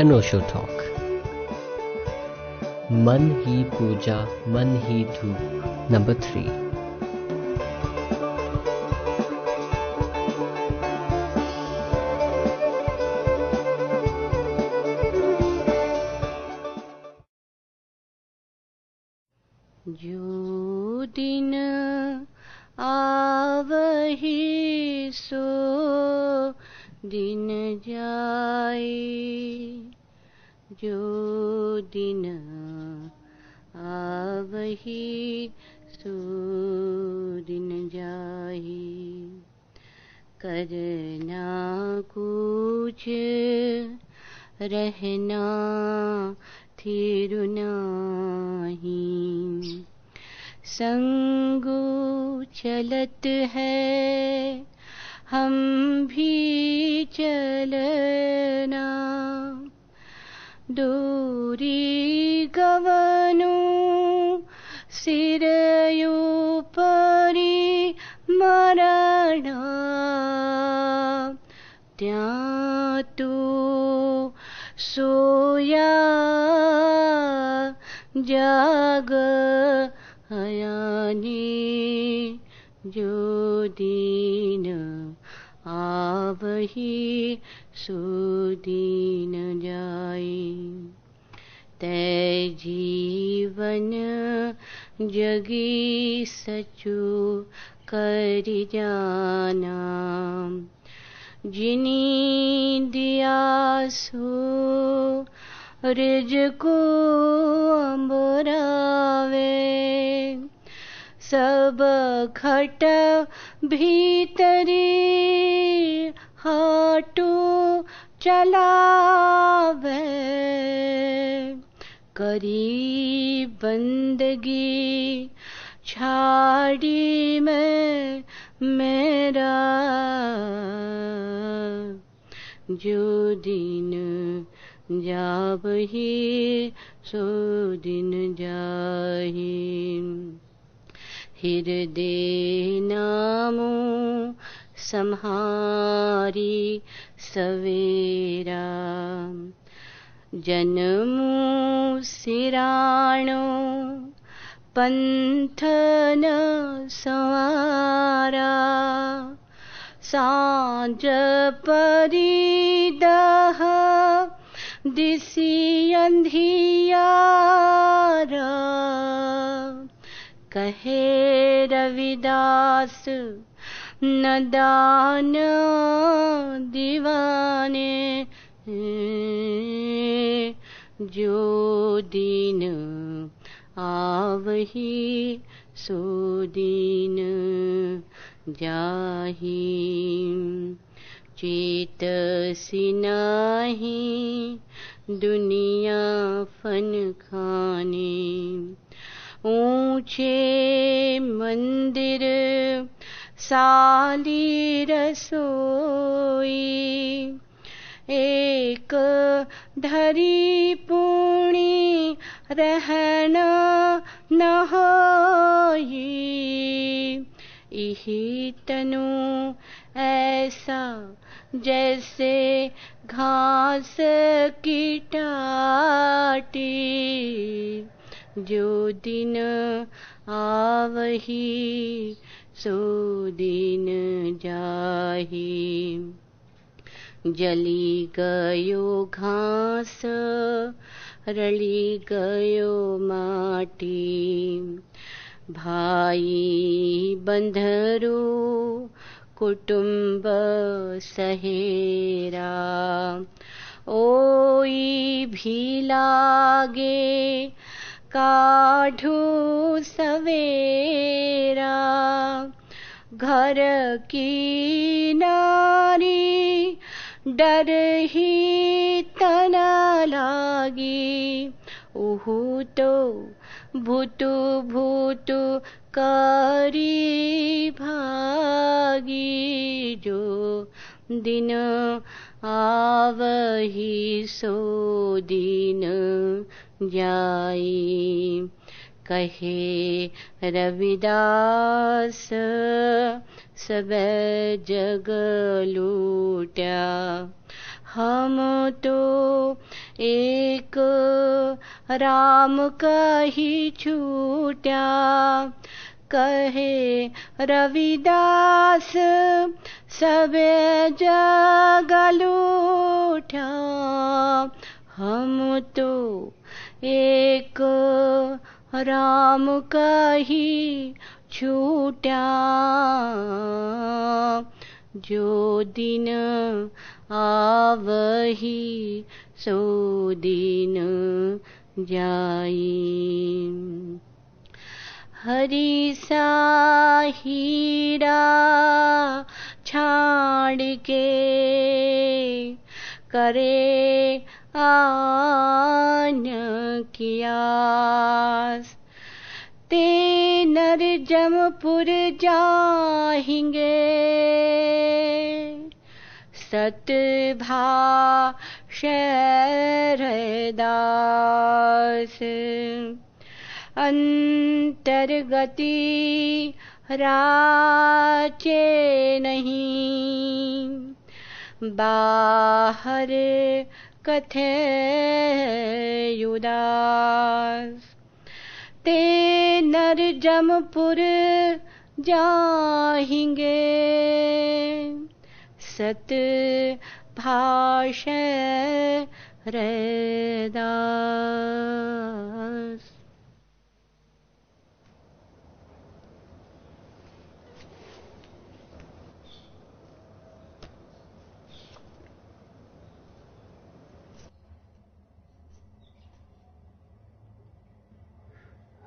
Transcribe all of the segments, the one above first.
अनोशो talk मन ही पूजा मन ही धूप नंबर थ्री रहना थिरु नाही। संगो चलत है हम भी चलना। दूरी जाग हयानी जो दीन आवही सो दीन जाए तै जीवन जगी सचु कर जाना। जिनी दिया सो रिज को अम्बरावे सब खट भीतरी हाटो चलावे। करी बंदगी छाड़ी में मेरा। जो दिन जाब ही सो दिन जाही। हृदय नामो संहारी सवेरा। जन्मु सिराणो पंथन सवारा साँझ परिदह दिसी अंधियारा कहे रविदास नदान दीवाने जो दिन आवही सो दिन जाही। चेत सिनाही, दुनिया फन खाने। ऊँचे मंदिर, साली रसोई। एक धरी पूणी रहना न इही तनु ऐसा जैसे घास की टाटी, जो दिन आवही, सो दिन जाही। जली गयो घास, रली गयो माटी। भाई बंधरो कुटुंब सहेरा। ओई भी लागे, काढ़ू सवेरा। घर की नारी, डर ही तना लागी। उहू तो भूतु भूतु करी भागी जो दिन आवही सो दिन जाई। कहे रविदास, सब जग लूटा हम तो एक राम कही छूट्या। कहे, रविदास, सबे जगलूठा हम तो एक राम कही छूट्या। जो दिन आवही सो दिन जाई। हरि साहीरा छाड़ के करे आन कियास ते नर जमपुर जाहिंगे। सतभा शरदास अंतर्गति राचे नहीं। बाहर कथे युदास। ते नर जमपुर जाहिंगे। सत भाष रैदास।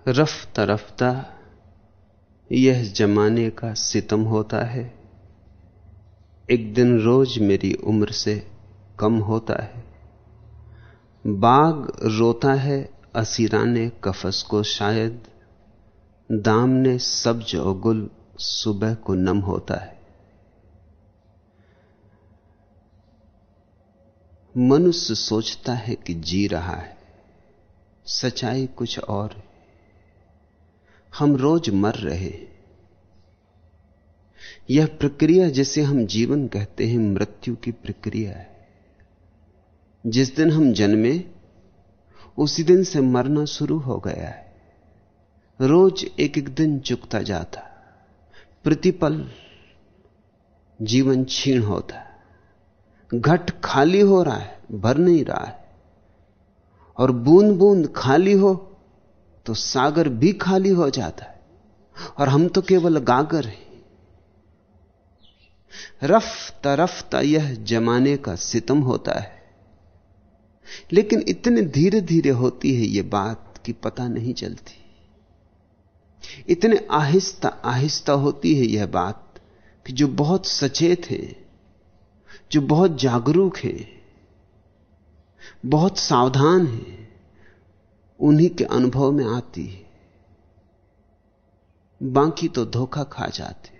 रफ्ता रफ्ता यह जमाने का सितम होता है। एक दिन रोज मेरी उम्र से कम होता है। बाग रोता है, असीराने कफस को शायद, दाम ने सब्ज और गुल सुबह को नम होता है। मनुष्य सोचता है कि जी रहा है, सच्चाई कुछ और है। हम रोज मर रहे यह प्रक्रिया जिसे हम जीवन कहते हैं, मृत्यु की प्रक्रिया है। जिस दिन हम जन्मे, उसी दिन से मरना शुरू हो गया है। रोज एक एक दिन चुकता जाता, प्रतिपल जीवन क्षीण होता है। घट खाली हो रहा है, भर नहीं रहा है। और बूंद बूंद खाली हो तो सागर भी खाली हो जाता है। और हम तो केवल गागर हैं। रफ्ता रफ्ता यह जमाने का सितम होता है। लेकिन इतने धीरे धीरे होती है यह बात कि पता नहीं चलती। इतने आहिस्ता आहिस्ता होती है यह बात कि जो बहुत सचेत है, जो बहुत जागरूक है, बहुत सावधान है, उन्हीं के अनुभव में आती है। बाकी तो धोखा खा जाते।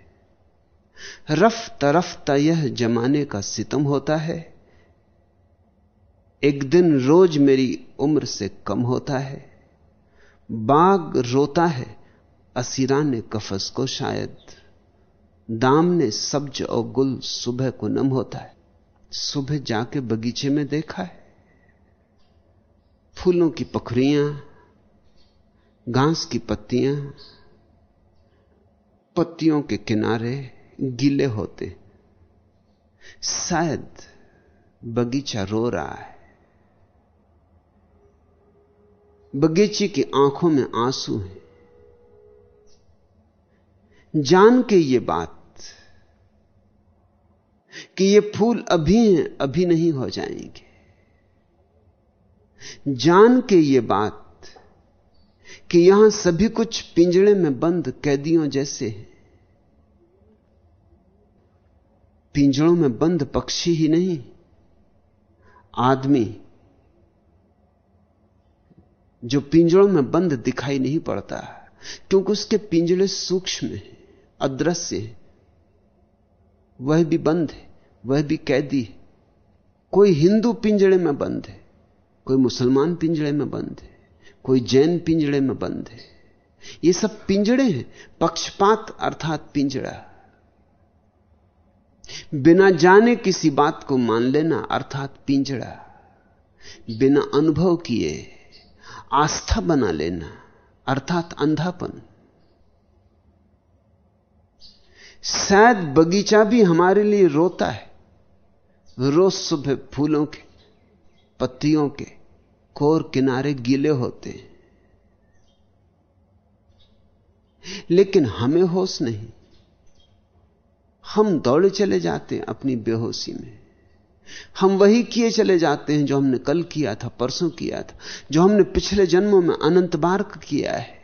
रफ्ता रफ्ता यह जमाने का सितम होता है। एक दिन रोज मेरी उम्र से कम होता है। बाग रोता है असीरा ने कफस को शायद। दाम ने सब्ज और गुल सुबह को नम होता है। सुबह जाके बगीचे में देखा है। फूलों की पखरियाँ, घास की पत्तियाँ, पत्तियों के किनारे गीले होते। शायद बगीचा रो रहा है। बगीचे की आँखों में आँसू हैं। जान के ये बात कि ये फूल अभी हैं अभी नहीं हो जाएँगे। जान के ये बात कि यहाँ सभी कुछ पिंजड़े में बंद कैदियों जैसे है। पिंजड़ों में बंद पक्षी ही नहीं। आदमी जो पिंजड़ों में बंद दिखाई नहीं पड़ता, क्योंकि उसके पिंजड़े सूक्ष्म हैं, अदृश्य है। वह भी बंद है, वह भी कैदी है। कोई हिंदू पिंजड़े में बंद है, कोई मुसलमान पिंजड़े में बंद है, कोई जैन पिंजड़े में बंद है। ये सब पिंजड़े हैं, पक्षपात अर्थात पिंजड़ा बिना जाने किसी बात को मान लेना अर्थात पिंजड़ा, बिना अनुभव किए आस्था बना लेना अर्थात अंधापन। शायद बगीचा भी हमारे लिए रोता है। रोज सुबह फूलों के, पत्तियों के कोर किनारे गीले होते हैं। लेकिन हमें होश नहीं। हम दौड़े चले जाते हैं अपनी बेहोशी में। हम वही किए चले जाते हैं जो हमने कल किया था, परसों किया था, जो हमने पिछले जन्मों में अनंत बार किया है।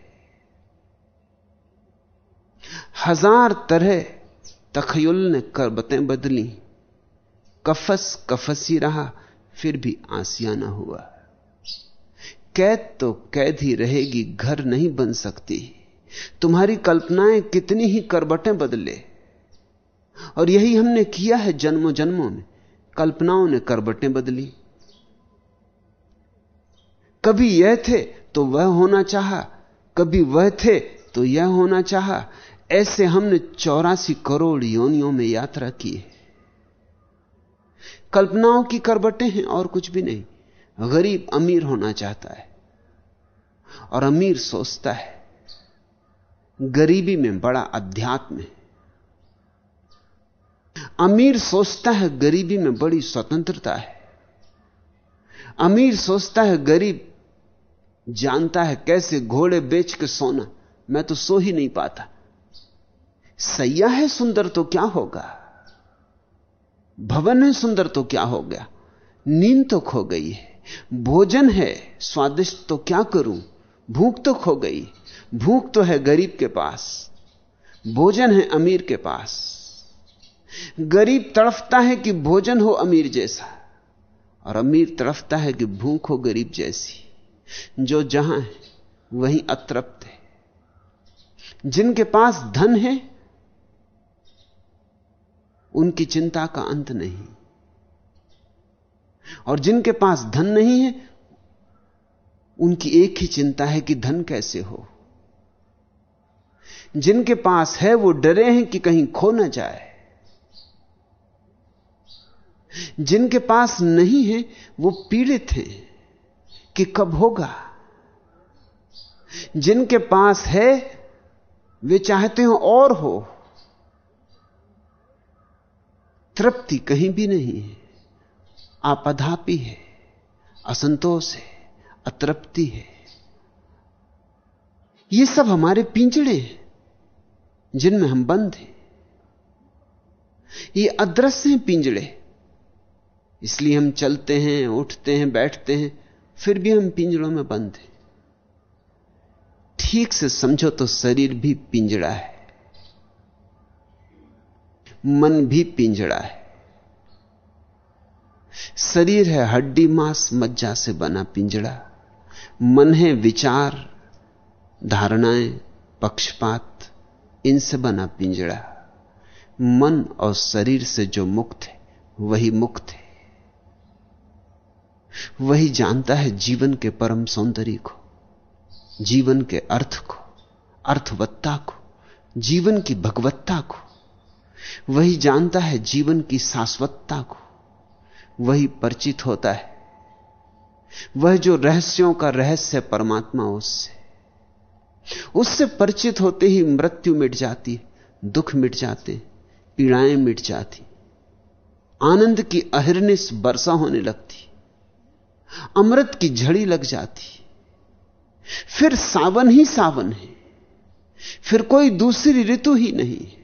हज़ार तरह तखयुल ने करबतें बदली। कफस कफसी रहा, फिर भी आसियाना हुआ। कैद तो कैद ही रहेगी, घर नहीं बन सकती। तुम्हारी कल्पनाएँ कितनी ही करबटें बदले। और यही हमने किया है जन्मों जन्मों में। कल्पनाओं ने करबटें बदली। कभी यह थे तो वह होना चाहा, कभी वह थे तो यह होना चाहा। ऐसे हमने चौरासी करोड़ योनियों में यात्रा की है। कल्पनाओं की करबटें हैं और कुछ भी नहीं। गरीब अमीर होना चाहता है और अमीर सोचता है। गरीबी में बड़ा अध्यात्म है। अमीर सोचता है गरीबी में बड़ी स्वतंत्रता है। अमीर सोचता है गरीब जानता है कैसे घोड़े बेच के सोना, मैं तो सो ही नहीं पाता। सैया है सुंदर तो क्या होगा? भवन है सुंदर तो क्या हो गया? नींद तो खो गई है। भोजन है, स्वादिष्ट तो क्या करूँ? भूख तो खो गई। भूख तो है गरीब के पास। भोजन है अमीर के पास। गरीब तड़फता है कि भोजन हो अमीर जैसा, और अमीर तड़फता है कि भूख हो गरीब जैसी। जो जहाँ है, वहीं अतृप्त है। जिनके पास धन है, उनकी चिंता का अंत नहीं। और जिनके पास धन नहीं है, उनकी एक ही चिंता है कि धन कैसे हो। जिनके पास है, वो डरे हैं कि कहीं खो ना जाए। जिनके पास नहीं है, वो पीड़ित हैं कि कब होगा। जिनके पास है, वे चाहते हो और हो। तृप्ति कहीं भी नहीं है। आपधापी है, असंतोष है, अतृप्ति है। ये सब हमारे पिंजड़े हैं, जिनमें हम बंद हैं। ये अदृश्य हैं पिंजड़े। इसलिए हम चलते हैं, उठते हैं, बैठते हैं, फिर भी हम पिंजड़ों में बंद हैं। ठीक से समझो तो शरीर भी पिंजड़ा है। मन भी पिंजड़ा है। शरीर है हड्डी मांस मज्जा से बना पिंजड़ा मन है विचार, धारणाएँ, पक्षपात इनसे बना पिंजड़ा मन और शरीर से जो मुक्त है, वही मुक्त है। वही जानता है जीवन के परम सौंदर्य को, जीवन के अर्थ को, अर्थवत्ता को, जीवन की भगवत्ता को। वही जानता है जीवन की शाश्वतता को, वही परिचित होता है। वह जो रहस्यों का रहस्य परमात्मा, उससे उससे परिचित होते ही मृत्यु मिट जाती, दुख मिट जाते, पीड़ाएँ मिट जाती, आनंद की अहिर्निश वर्षा होने लगती। अमृत की झड़ी लग जाती फिर सावन ही सावन है। फिर कोई दूसरी ऋतु ही नहीं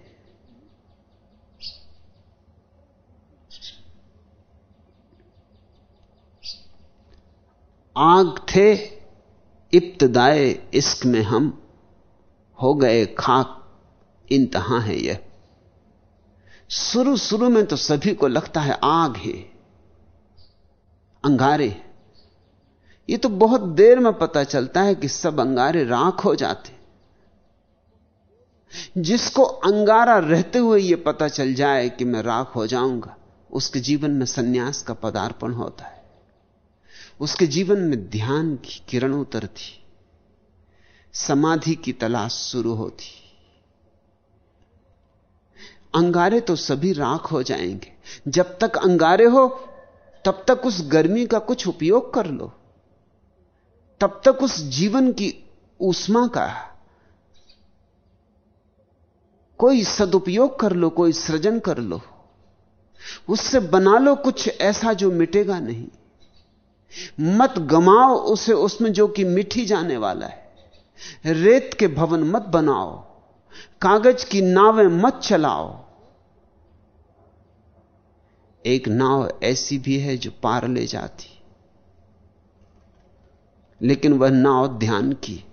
आग थे इब्तदाए इश्क में हम हो गए खाक। इंतहा है यह। शुरू शुरू में तो सभी को लगता है आग है। अंगारे ये तो बहुत देर में पता चलता है कि सब अंगारे राख हो जाते जिसको अंगारा रहते हुए यह पता चल जाए कि मैं राख हो जाऊँगा, उसके जीवन में सन्यास का पदार्पण होता है। उसके जीवन में ध्यान की किरण उतरती, समाधि की तलाश शुरू होती। अंगारे तो सभी राख हो जाएँगे। जब तक अंगारे हो, तब तक उस गर्मी का कुछ उपयोग कर लो। तब तक उस जीवन की ऊष्मा का कोई सदुपयोग कर लो, कोई सृजन कर लो। उससे बना लो कुछ ऐसा जो मिटेगा नहीं। मत गमाओ उसे उसमें जो कि मिठी जाने वाला है। रेत के भवन मत बनाओ। कागज़ की नावें मत चलाओ। एक नाव ऐसी भी है जो पार ले जाती। लेकिन वह नाव ध्यान की।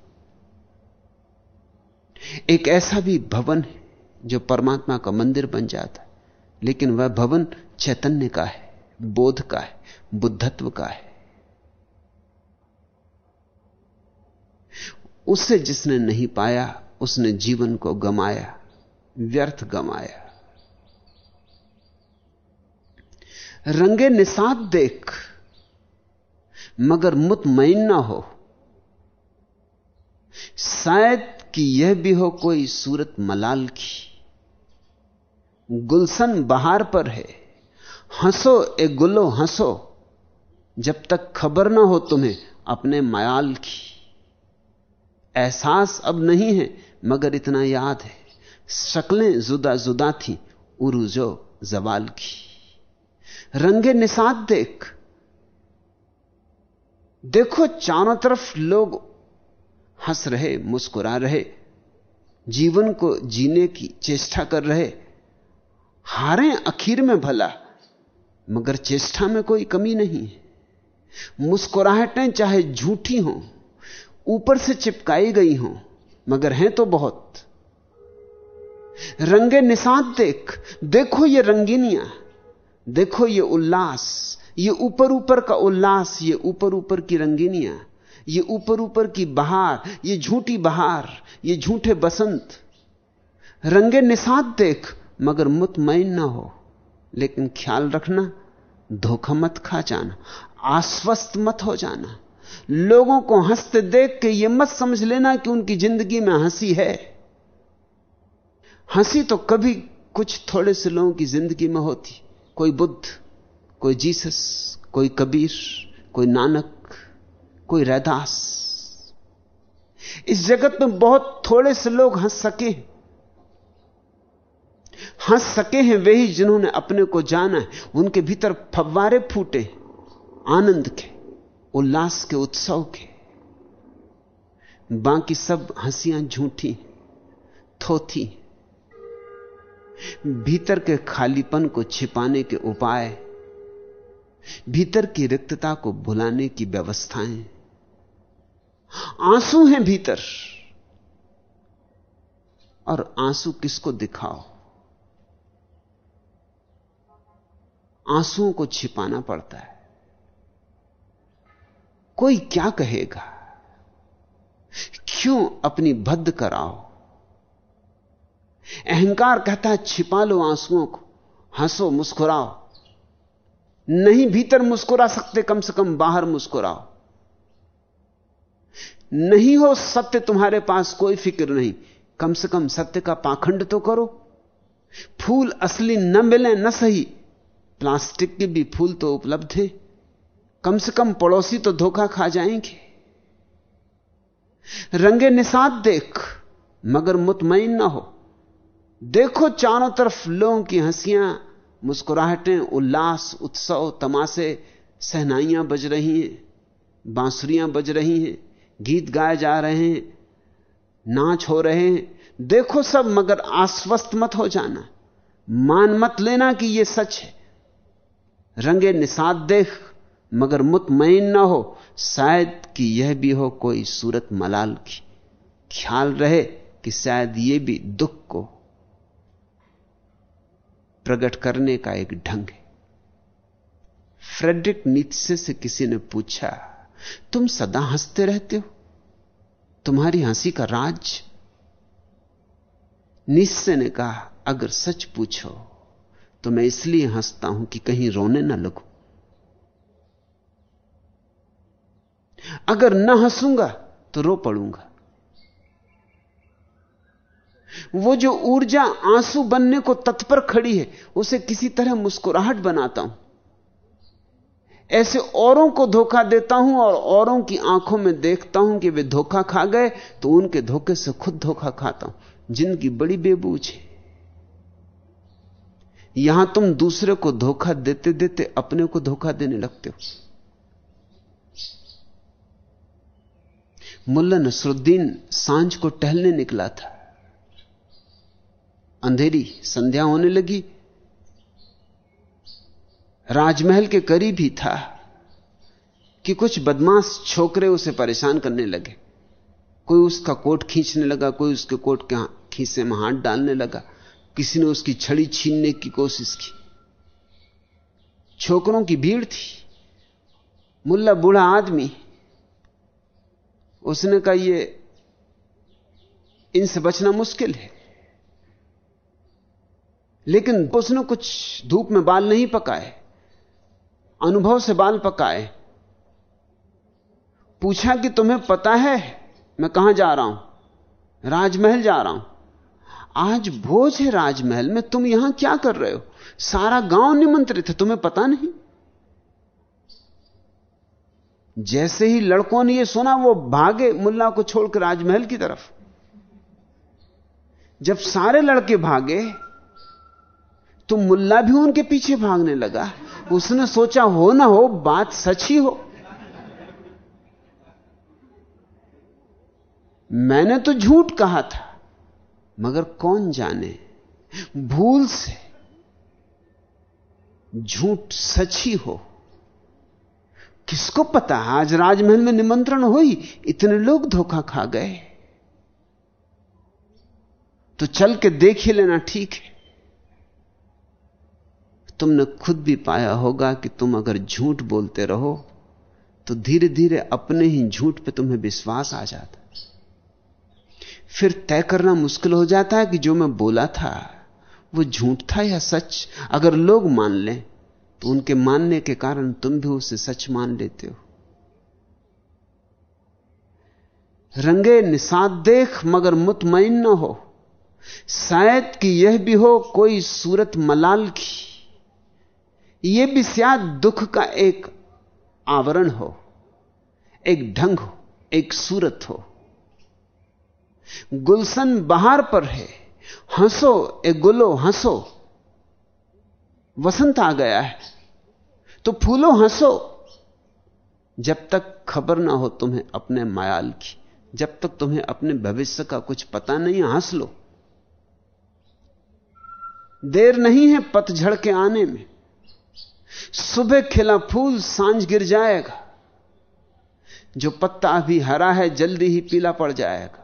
एक ऐसा भी भवन है जो परमात्मा का मंदिर बन जाता है, लेकिन वह भवन चैतन्य का है, बोध का है, बुद्धत्व का है। उसे जिसने नहीं पाया, उसने जीवन को गमाया, व्यर्थ गमाया। रंगे निषाद देख मगर मुतमईन ना हो। शायद कि यह भी हो कोई सूरत मलाल की। गुलशन बहार पर है। हंसो ए गुलो हंसो, जब तक खबर ना हो तुम्हें अपने मयाल की। एहसास अब नहीं है, मगर इतना याद है। शक्लें जुदा जुदा थी, उरुजो जवाल की। रंगे निषाद देख देखो चारों तरफ़ लोग हंस रहे, मुस्कुरा रहे, जीवन को जीने की चेष्टा कर रहे, हारें आखिर में भला, मगर चेष्टा में कोई कमी नहीं मुस्कुराहटें चाहे झूठी हों, ऊपर से चिपकाई गई हों, मगर हैं तो बहुत। रंगे निषाद देख, देखो ये रंगीनियाँ, देखो ये उल्लास ये ऊपर ऊपर का उल्लास, ये ऊपर ऊपर की रंगीनियाँ, ये ऊपर ऊपर की बहार, ये झूठी बहार, ये झूठे बसंत। रंगे निषाद देख, मगर मुतमईन ना हो। लेकिन ख्याल रखना, धोखा मत खा जाना, आश्वस्त मत हो जाना। लोगों को हँसते देख के यह मत समझ लेना कि उनकी ज़िंदगी में हँसी है। हँसी तो कभी कुछ थोड़े से लोगों की ज़िंदगी में होती, कोई बुद्ध। कोई जीसस, कोई कबीर, कोई नानक, कोई रैदास। इस जगत में बहुत थोड़े से लोग हंस सके हंस सके हैं वे ही जिन्होंने अपने को जाना है। उनके भीतर फव्वारे फूटे आनंद के, उल्लास के, उत्सव के। बाकी सब हंसियाँ झूठी थोथी भीतर के खालीपन को छिपाने के उपाय भीतर की रिक्तता को भुलाने की व्यवस्थाएँ। आँसू हैं भीतर। और आँसू किसको दिखाओ? आंसुओं को छिपाना पड़ता है। कोई क्या कहेगा? क्यों अपनी भद्द कराओ? अहंकार कहता है छिपा लो आंसुओं को, हंसो, मुस्कुराओ। नहीं भीतर मुस्कुरा सकते, कम से कम बाहर मुस्कुराओ। नहीं हो सत्य तुम्हारे पास कोई फ़िक्र नहीं, कम से कम सत्य का पाखंड तो करो। फूल असली न मिले, न सही, प्लास्टिक के भी फूल तो उपलब्ध हैं। कम से कम पड़ोसी तो धोखा खा जाएँगे। रंगे निषाद देख, मगर मुतमईन ना हो। देखो चारों तरफ़ लोगों की हंसियाँ मुस्कुराहटें, उल्लास, उत्सव, तमाशे, सहनाइयाँ बज रही हैं, बांसुरियाँ बज रही हैं, गीत गाए जा रहे हैं, नाच हो रहे हैं। देखो सब, मगर आश्वस्त मत हो जाना। मान मत लेना कि यह सच है। रंगे निषाद देख, मगर मुतमईन ना हो। शायद कि यह भी हो कोई सूरत मलाल की। ख्याल रहे कि शायद ये भी दुख को प्रकट करने का एक ढंग है। फ्रेडरिक नीत्से से किसी ने पूछा, तुम सदा हँसते रहते हो? तुम्हारी हँसी का राज? निश्चय ने कहा, अगर सच पूछो तो मैं इसलिए हंसता हूँ कि कहीं रोने ना लगू। अगर न हंसूँगा तो रो पड़ूँगा। वो जो ऊर्जा आँसू बनने को तत्पर खड़ी है, उसे किसी तरह मुस्कुराहट बनाता हूँ। ऐसे औरों को धोखा देता हूँ और औरों की आँखों में देखता हूँ कि वे धोखा खा गए तो उनके धोखे से खुद धोखा खाता हूँ, जिनकी बड़ी बेबूझ है। यहाँ तुम दूसरे को धोखा देते देते अपने को धोखा देने लगते हो। मुल्ला नसरुद्दीन साँझ को टहलने निकला था। अंधेरी संध्या होने लगी। राजमहल के करीब ही था कि कुछ बदमाश छोकरे उसे परेशान करने लगे। कोई उसका कोट खींचने लगा, कोई उसके कोट के खींचे में हाथ डालने लगा। किसी ने उसकी छड़ी छीनने की कोशिश की। छोकरों की भीड़ थी। मुल्ला बूढ़ा आदमी, उसने कहा, ये इनसे बचना मुश्किल है। लेकिन उसने कुछ धूप में बाल नहीं पकाए, अनुभव से बाल पकाए। पूछा कि तुम्हें पता है, मैं कहाँ जा रहा हूँ? राजमहल जा रहा हूँ। आज भोज है राजमहल में, तुम यहाँ क्या कर रहे हो? सारा गाँव निमंत्रित है, तुम्हें पता नहीं? जैसे ही लड़कों ने यह सुना, वो भागे मुल्ला को छोड़कर राजमहल की तरफ़। जब सारे लड़के भागे तो मुल्ला भी उनके पीछे भागने लगा। उसने सोचा, हो ना हो, बात सच ही हो। मैंने तो झूठ कहा था, मगर कौन जाने? भूल से। झूठ सच ही हो। किसको पता, आज राजमहल में निमंत्रण हुई, इतने लोग धोखा खा गए। तो चल के देख ही लेना, ठीक है। तुमने खुद भी पाया होगा कि तुम अगर झूठ बोलते रहो तो धीरे धीरे अपने ही झूठ पे तुम्हें विश्वास आ जाता फिर तय करना मुश्किल हो जाता है कि जो मैं बोला था, वो झूठ था या सच? अगर लोग मान लें तो उनके मानने के कारण तुम भी उसे सच मान लेते हो। रंगे निषाद देख, मगर मुतमइन न हो। शायद कि यह भी हो कोई सूरत मलाल की। यह भी शायद दुख का एक आवरण हो, एक ढंग हो, एक सूरत हो। गुलशन बाहर पर है, हंसो, ए गुलो हंसो, वसंत आ गया है तो फूलो हंसो। जब तक खबर ना हो तुम्हें अपने मायाल की, जब तक तुम्हें अपने भविष्य का कुछ पता नहीं, हंस लो। देर नहीं है पतझड़ के आने में सुबह खिला फूल, साँझ गिर जाएगा। जो पत्ता अभी हरा है, जल्दी ही पीला पड़ जाएगा।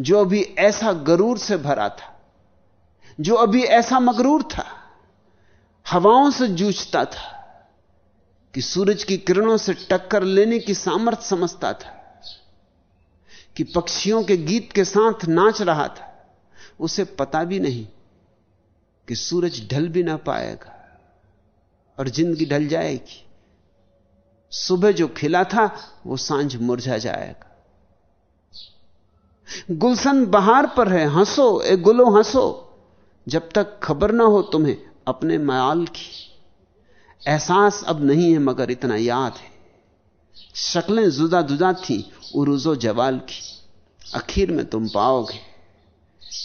जो अभी ऐसा गरूर से भरा था, जो अभी ऐसा मगरूर था, हवाओं से जूझता था, कि सूरज की किरणों से टक्कर लेने की सामर्थ्य समझता था, कि पक्षियों के गीत के साथ नाच रहा था, उसे पता भी नहीं कि सूरज ढल भी ना पाएगा और ज़िंदगी ढल जाएगी। सुबह जो खिला था, वो साँझ मुरझा जाएगा। गुलशन बहार पर है, हंसो, ए गुलो हंसो। जब तक खबर ना हो तुम्हें, अपने मयाल की। एहसास अब नहीं है, मगर इतना याद है। शक्लें जुदा जुदा थी, उर्जो जवाल की। आखिर में तुम पाओगे।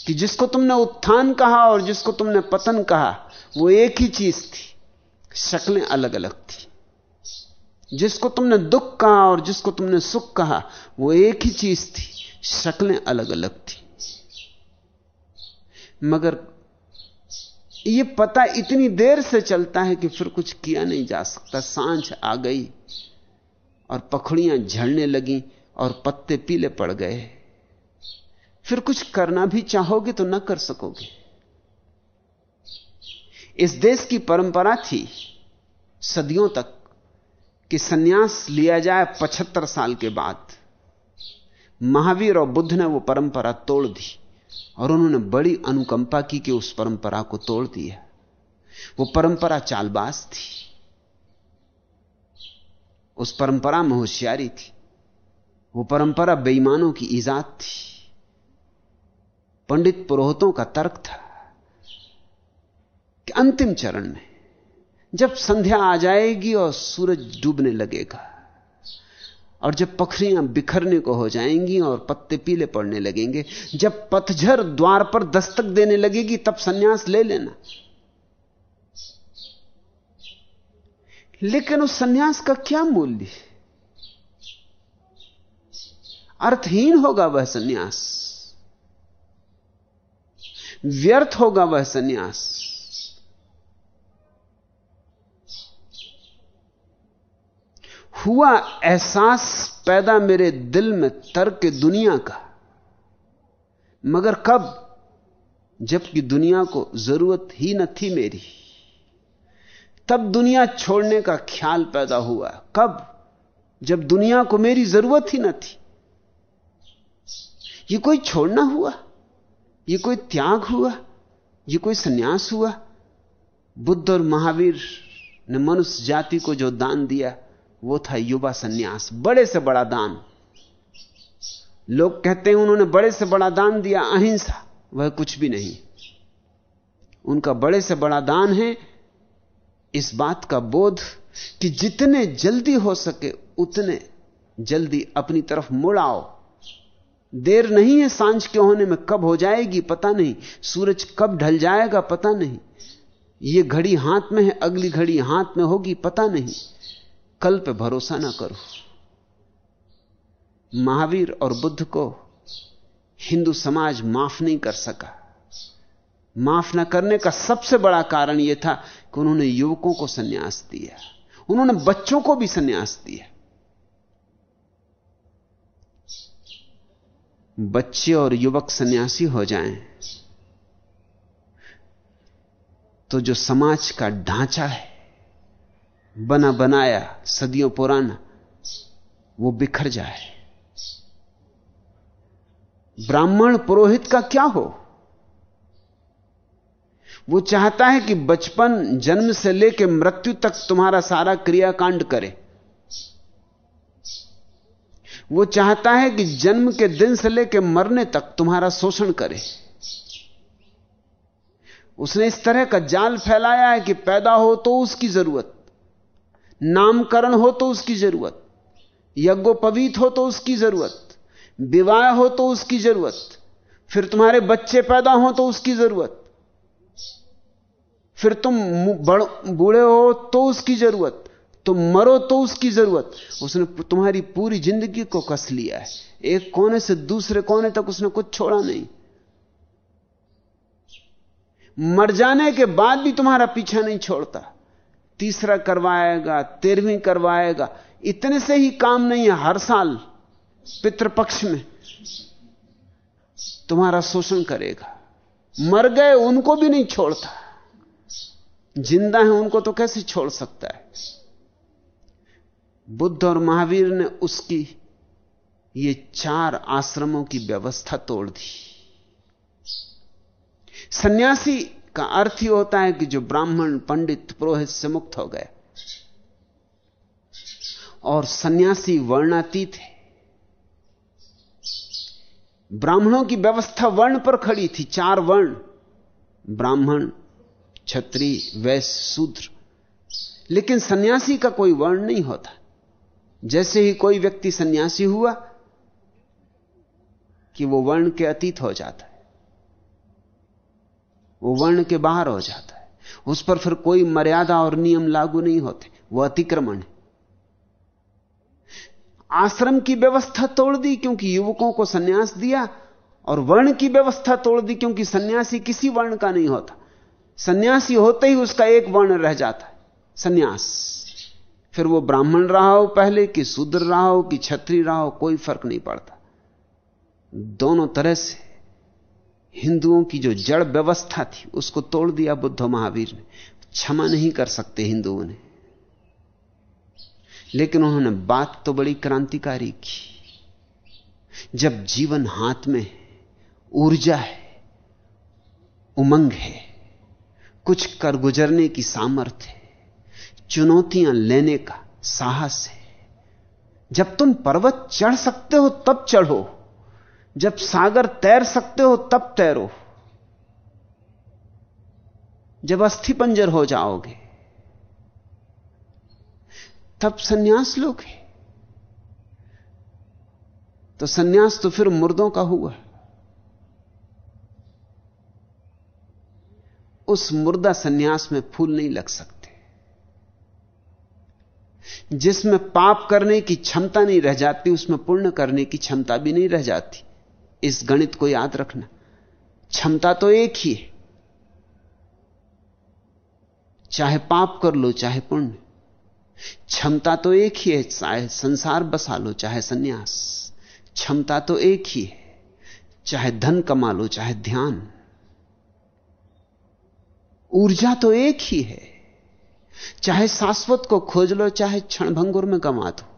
कि जिसको तुमने उत्थान कहा और जिसको तुमने पतन कहा, वो एक ही चीज़ थी। शक्लें अलग अलग थी। जिसको तुमने दुख कहा और जिसको तुमने सुख कहा, वो एक ही चीज़ थी। शक्लें अलग अलग थी। मगर यह पता इतनी देर से चलता है कि फिर कुछ किया नहीं जा सकता। साँझ आ गई और पखड़ियाँ झड़ने लगी और पत्ते पीले पड़ गए। फिर कुछ करना भी चाहोगे तो न कर सकोगे। इस देश की परंपरा थी सदियों तक कि सन्यास लिया जाए पचहत्तर साल के बाद। महावीर और बुद्ध ने वो परंपरा तोड़ दी और उन्होंने बड़ी अनुकंपा की कि उस परंपरा को तोड़ दिया। वो परंपरा चालबाज थी। उस परंपरा में होशियारी थी। वो परंपरा बेईमानों की ईजाद थी। पंडित पुरोहितों का तर्क था कि अंतिम चरण में जब संध्या आ जाएगी और सूरज डूबने लगेगा और जब पखरियाँ बिखरने को हो जाएँगी और पत्ते पीले पड़ने लगेंगे, जब पतझर द्वार पर दस्तक देने लगेगी, तब सन्यास ले लेना। लेकिन उस सन्यास का क्या मूल्य? अर्थहीन होगा वह सन्यास। व्यर्थ होगा वह सन्यास। हुआ एहसास पैदा मेरे दिल में तर्क दुनिया का। मगर कब? जबकि दुनिया को ज़रूरत ही न थी मेरी। तब दुनिया छोड़ने का ख्याल पैदा हुआ। कब? जब दुनिया को मेरी ज़रूरत ही न थी। ये कोई छोड़ना हुआ? ये कोई त्याग हुआ? ये कोई सन्यास हुआ? बुद्ध और महावीर ने मनुष्य जाति को जो दान दिया, वो था युवा सन्यास, बड़े से बड़ा दान। लोग कहते हैं उन्होंने बड़े से बड़ा दान दिया, अहिंसा, वह कुछ भी नहीं। उनका बड़े से बड़ा दान है, इस बात का बोध कि जितने जल्दी हो सके, उतने जल्दी अपनी तरफ़ मुड़ आओ। देर नहीं है साँझ के होने में कब हो जाएगी पता नहीं। सूरज कब ढल जाएगा पता नहीं। यह घड़ी हाथ में है, अगली घड़ी हाथ में होगी पता नहीं। कल पे भरोसा ना करो। महावीर और बुद्ध को हिंदू समाज माफ़ नहीं कर सका। माफ़ ना करने का सबसे बड़ा कारण यह था कि उन्होंने युवकों को सन्यास दिया। उन्होंने बच्चों को भी सन्यास दिया। बच्चे और युवक सन्यासी हो जाएँ तो जो समाज का ढांचा है, बना बनाया, सदियों पुराना, वो बिखर जाए। ब्राह्मण पुरोहित का क्या हो? वो चाहता है कि बचपन जन्म से लेकर मृत्यु तक तुम्हारा सारा क्रियाकांड करे। वो चाहता है कि जन्म के दिन से लेकर मरने तक तुम्हारा शोषण करे। उसने इस तरह का जाल फैलाया है कि पैदा हो तो उसकी ज़रूरत, नामकरण हो तो उसकी ज़रूरत, यज्ञोपवीत हो तो उसकी ज़रूरत, विवाह हो तो उसकी ज़रूरत, फिर तुम्हारे बच्चे पैदा हो तो उसकी ज़रूरत, फिर तुम बूढ़े हो तो उसकी ज़रूरत तुम मरो तो उसकी ज़रूरत। उसने तुम्हारी पूरी ज़िंदगी को कस लिया है। एक कोने से दूसरे कोने तक उसने कुछ छोड़ा नहीं। मर जाने के बाद भी तुम्हारा पीछा नहीं छोड़ता। तीसरा करवाएगा, तेरहवीं करवाएगा। इतने से ही काम नहीं है हर साल पितृपक्ष में। तुम्हारा शोषण करेगा। मर गए, उनको भी नहीं छोड़ता। ज़िंदा है, उनको तो कैसे छोड़ सकता है? बुद्ध और महावीर ने उसकी ये चार आश्रमों की व्यवस्था तोड़ दी। सन्यासी का अर्थ ही होता है कि जो ब्राह्मण पंडित पुरोहित से मुक्त हो गए और सन्यासी वर्णातीत है। ब्राह्मणों की व्यवस्था वर्ण पर खड़ी थी, चार वर्ण, ब्राह्मण छत्री वैश्य, शूद्र। लेकिन सन्यासी का कोई वर्ण नहीं होता। जैसे ही कोई व्यक्ति सन्यासी हुआ कि वो वर्ण के अतीत हो जाता है। वो वर्ण के बाहर हो जाता है। उस पर फिर कोई मर्यादा और नियम लागू नहीं होते। वो अतिक्रमण है। आश्रम की व्यवस्था तोड़ दी क्योंकि युवकों को सन्यास दिया और वर्ण की व्यवस्था तोड़ दी क्योंकि सन्यासी किसी वर्ण का नहीं होता। सन्यासी होते ही उसका एक वर्ण रह जाता है। सन्यास। फिर वो ब्राह्मण रहा हो पहले कि शूद्र रहा हो कि छत्री रहा हो, कोई फ़र्क नहीं पड़ता। दोनों तरह से हिंदुओं की जो जड़ व्यवस्था थी, उसको तोड़ दिया बुद्ध महावीर ने। क्षमा नहीं कर सकते हिंदुओं ने। लेकिन उन्होंने बात तो बड़ी क्रांतिकारी की। जब जीवन हाथ में है, ऊर्जा है, उमंग है, कुछ कर गुजरने की सामर्थ्य है चुनौतियाँ लेने का साहस है। जब तुम पर्वत चढ़ सकते हो, तब चढ़ो। जब सागर तैर सकते हो, तब तैरो। जब अस्थि पंजर हो जाओगे, तब सन्यास लोगे। तो सन्यास तो फिर मुर्दों का हुआ। उस मुर्दा सन्यास में फूल नहीं लग सकते। जिसमें पाप करने की क्षमता नहीं रह जाती, उसमें पुण्य करने की क्षमता भी नहीं रह जाती। इस गणित को याद रखना। क्षमता तो एक ही है। चाहे पाप कर लो, चाहे पुण्य। क्षमता तो एक ही है, चाहे संसार बसा लो, चाहे सन्यास। क्षमता तो एक ही है। चाहे धन कमा लो, चाहे ध्यान। ऊर्जा तो एक ही है। चाहे शाश्वत को खोज लो, चाहे क्षण भंगुर में गमा दो।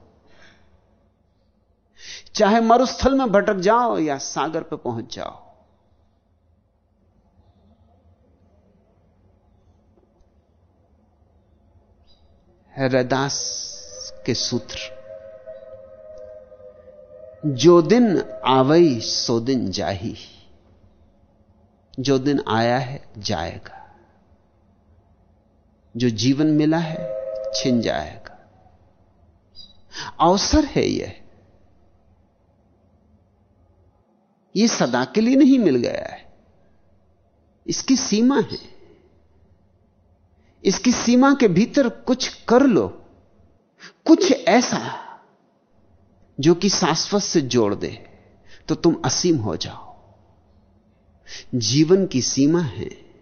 चाहे मरुस्थल में भटक जाओ या सागर पर पहुँच जाओ। रदास के सूत्र, जो दिन आवई सो दिन जाही, जो दिन आया है जाएगा। जो जीवन मिला है, छिन जाएगा। अवसर है यह। यह सदा के लिए नहीं मिल गया है। इसकी सीमा है। इसकी सीमा के भीतर कुछ कर लो। कुछ ऐसा जो कि शाश्वत से जोड़ दे तो तुम असीम हो जाओ। जीवन की सीमा है।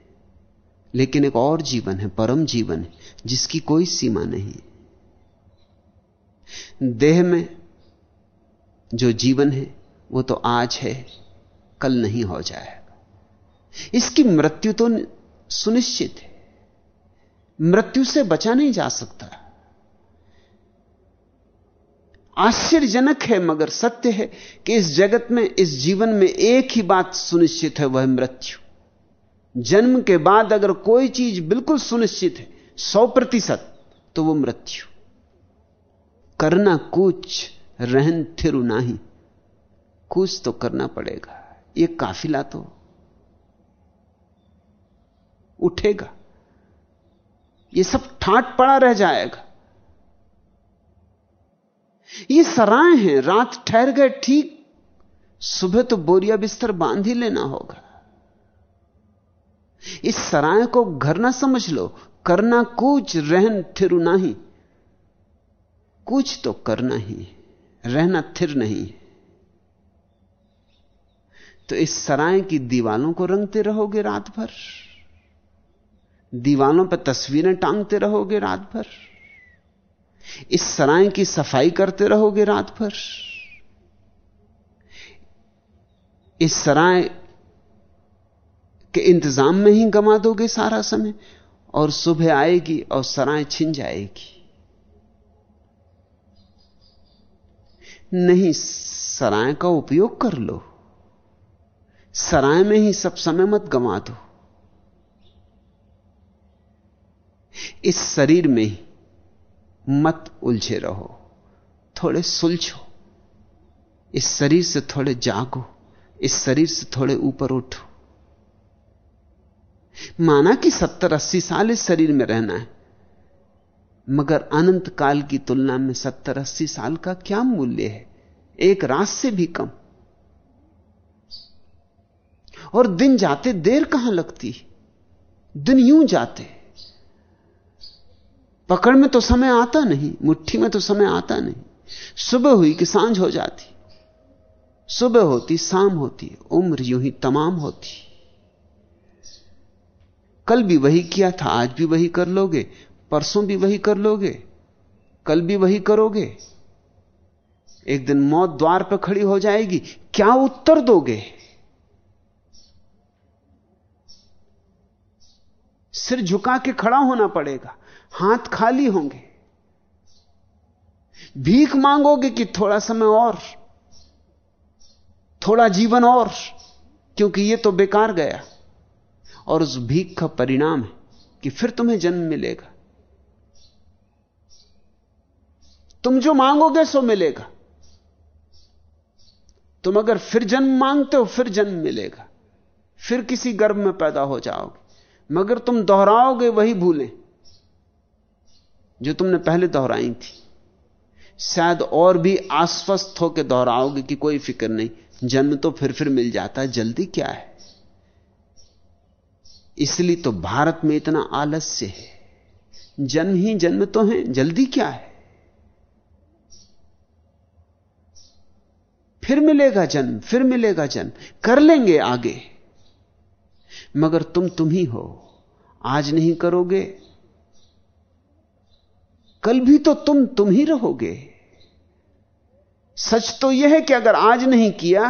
लेकिन एक और जीवन है, परम जीवन है, जिसकी कोई सीमा नहीं। देह में जो जीवन है, वो तो आज है, कल नहीं हो जाएगा। इसकी मृत्यु तो सुनिश्चित है। मृत्यु से बचा नहीं जा सकता। आश्चर्यजनक है, मगर सत्य है कि इस जगत में, इस जीवन में एक ही बात सुनिश्चित है, वह मृत्यु। जन्म के बाद अगर कोई चीज़ बिल्कुल सुनिश्चित है, सौ प्रतिशत तो वो मृत्यु। करना कुछ, रहन थिर नहीं। कुछ तो करना पड़ेगा। ये काफिला तो उठेगा। ये सब ठाट पड़ा रह जाएगा। ये सराय हैं, रात ठहर गए, ठीक। सुबह तो बोरिया बिस्तर बाँध ही लेना होगा। इस सराय को घर ना समझ लो करना कुछ, रहन थिर नहीं। कुछ तो करना ही रहना थिर नहीं। तो इस सराय की दीवालों को रंगते रहोगे रात भर दीवालों पर तस्वीरें टांगते रहोगे रात भर इस सराय की सफ़ाई करते रहोगे रात भर इस सराय के इंतज़ाम में ही गमा दोगे सारा समय? और सुबह आएगी और सराय छिन जाएगी। नहीं, सराय का उपयोग कर लो। सराय में ही सब समय मत गमा दो। इस शरीर में ही मत उलझे रहो। थोड़े सुलझो। इस शरीर से थोड़े जागो। इस शरीर से थोड़े ऊपर उठो। माना कि सत्तर अस्सी साल इस शरीर में रहना है। मगर अनंत काल की तुलना में सत्तर अस्सी साल का क्या मूल्य है? एक रात से भी कम। और दिन जाते देर कहाँ लगती? दिन यूँ जाते। पकड़ में तो समय आता नहीं, मुट्ठी में तो समय आता नहीं। सुबह हुई कि साँझ हो जाती। सुबह होती, शाम होती, उम्र यूँ ही तमाम होती। कल भी वही किया था, आज भी वही कर लोगे, परसों भी वही कर लोगे, कल भी वही करोगे। एक दिन मौत द्वार पर खड़ी हो जाएगी, क्या उत्तर दोगे? सिर झुका के खड़ा होना पड़ेगा, हाथ खाली होंगे। भीख मांगोगे कि थोड़ा समय और, थोड़ा जीवन और, क्योंकि यह तो बेकार गया। और उस भीख का परिणाम है कि फिर तुम्हें जन्म मिलेगा। तुम जो मांगोगे सो मिलेगा। तुम अगर फिर जन्म मांगते हो, फिर जन्म मिलेगा। फिर किसी गर्भ में पैदा हो जाओगे। मगर तुम दोहराओगे वही भूलें जो तुमने पहले दोहराई थी। शायद और भी आश्वस्त होकर दोहराओगे कि कोई फ़िक्र नहीं। जन्म तो फिर फिर मिल जाता है, जल्दी क्या है? इसलिए तो भारत में इतना आलस्य है। जन्म ही जन्म तो है, जल्दी क्या है? फिर मिलेगा जन्म, फिर मिलेगा जन्म, कर लेंगे आगे। मगर तुम तुम ही हो, आज नहीं करोगे, कल भी तो तुम तुम ही रहोगे। सच तो यह है कि अगर आज नहीं किया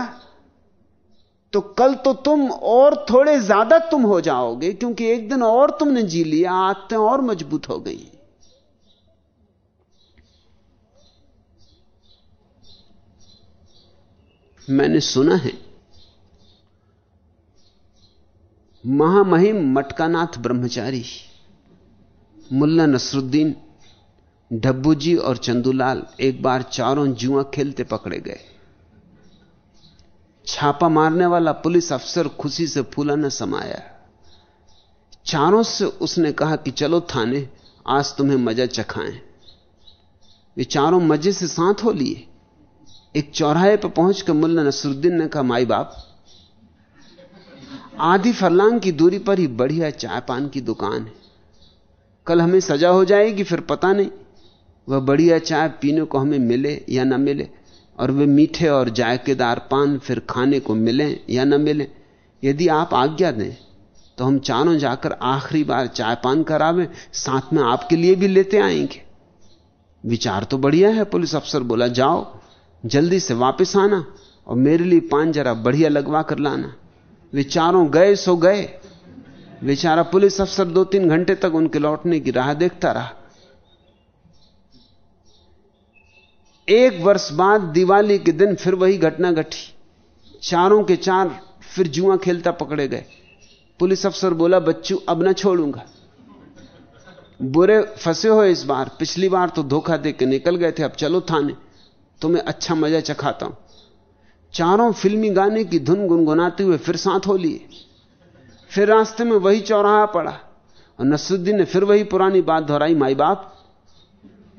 तो कल तो तुम और थोड़े ज़्यादा तुम हो जाओगे, क्योंकि एक दिन और तुमने जी लिया, आदतें और मज़बूत हो गई। मैंने सुना है, महामहिम मटकानाथ ब्रह्मचारी, मुल्ला नसरुद्दीन डब्बू जी और चंदूलाल एक बार चारों जुआ खेलते पकड़े गए। छापा मारने वाला पुलिस अफसर खुशी से फूला न समाया चारों से उसने कहा कि चलो थाने, आज तुम्हें मज़ा चखाएँ। वे चारों मज़े से साथ हो लिए। एक चौराहे पर पहुंचकर मुल्ला नसरुद्दीन ने कहा, माई बाप, आधी फरलांग की दूरी पर ही बढ़िया चाय पान की दुकान है। कल हमें सजा हो जाएगी, फिर पता नहीं, वह बढ़िया चाय पीने को हमें मिले या ना मिले। और वे मीठे और जायकेदार पान फिर खाने को मिले या ना मिले, यदि आप आज्ञा दें तो हम चारों जाकर आखिरी बार चाय पान करावें, साथ में आपके लिए भी लेते आएँगे। विचार तो बढ़िया है, पुलिस अफसर बोला, जाओ, जल्दी से वापस आना और मेरे लिए पान जरा बढ़िया लगवा कर लाना। वे चारों गए, सो गए। बेचारा पुलिस अफसर दो तीन घंटे तक उनके लौटने की राह देखता रहा। एक वर्ष बाद दिवाली के दिन फिर वही घटना घटी। चारों के चार फिर जुआ खेलता पकड़े गए। पुलिस अफसर बोला, बच्चू, अब ना छोड़ूँगा। बुरे फंसे हो इस बार। पिछली बार तो धोखा दे के निकल गए थे, अब चलो थाने। तुम्हें अच्छा मज़ा चखाता हूँ। चारों फिल्मी गाने की धुन गुनगुनाते हुए फिर साथ हो लिए। फिर रास्ते में वही चौराहा पड़ा और नसरुद्दीन ने फिर वही पुरानी बात दोहराई, माई बाप,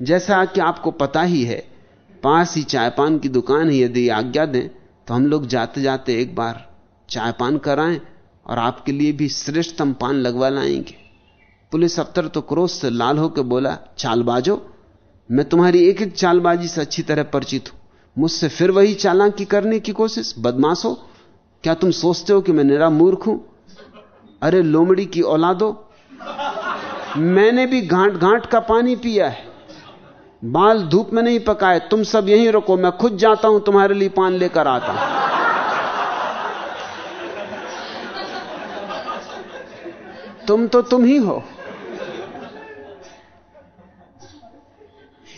जैसा कि आपको पता ही है पास ही चाय पान की दुकान है, यदि आज्ञा दें तो हम लोग जाते जाते एक बार चाय पान कराएँ और आपके लिए भी श्रेष्ठतम पान लगवा लाएँगे। पुलिस अफसर तो क्रोध से लाल होकर बोला चालबाजो मैं तुम्हारी एक एक चालबाजी से अच्छी तरह परिचित हूँ। मुझसे फिर वही चालाकी करने की कोशिश? बदमाशो क्या तुम सोचते हो कि मैं निरा मूर्ख हूँ? अरे, लोमड़ी की औलादो, मैंने भी घाट घाट का पानी पिया है। बाल धूप में नहीं पकाए, तुम सब यहीं रुको, मैं खुद जाता हूँ, तुम्हारे लिए पान लेकर आता हूँ। तुम तो तुम ही हो।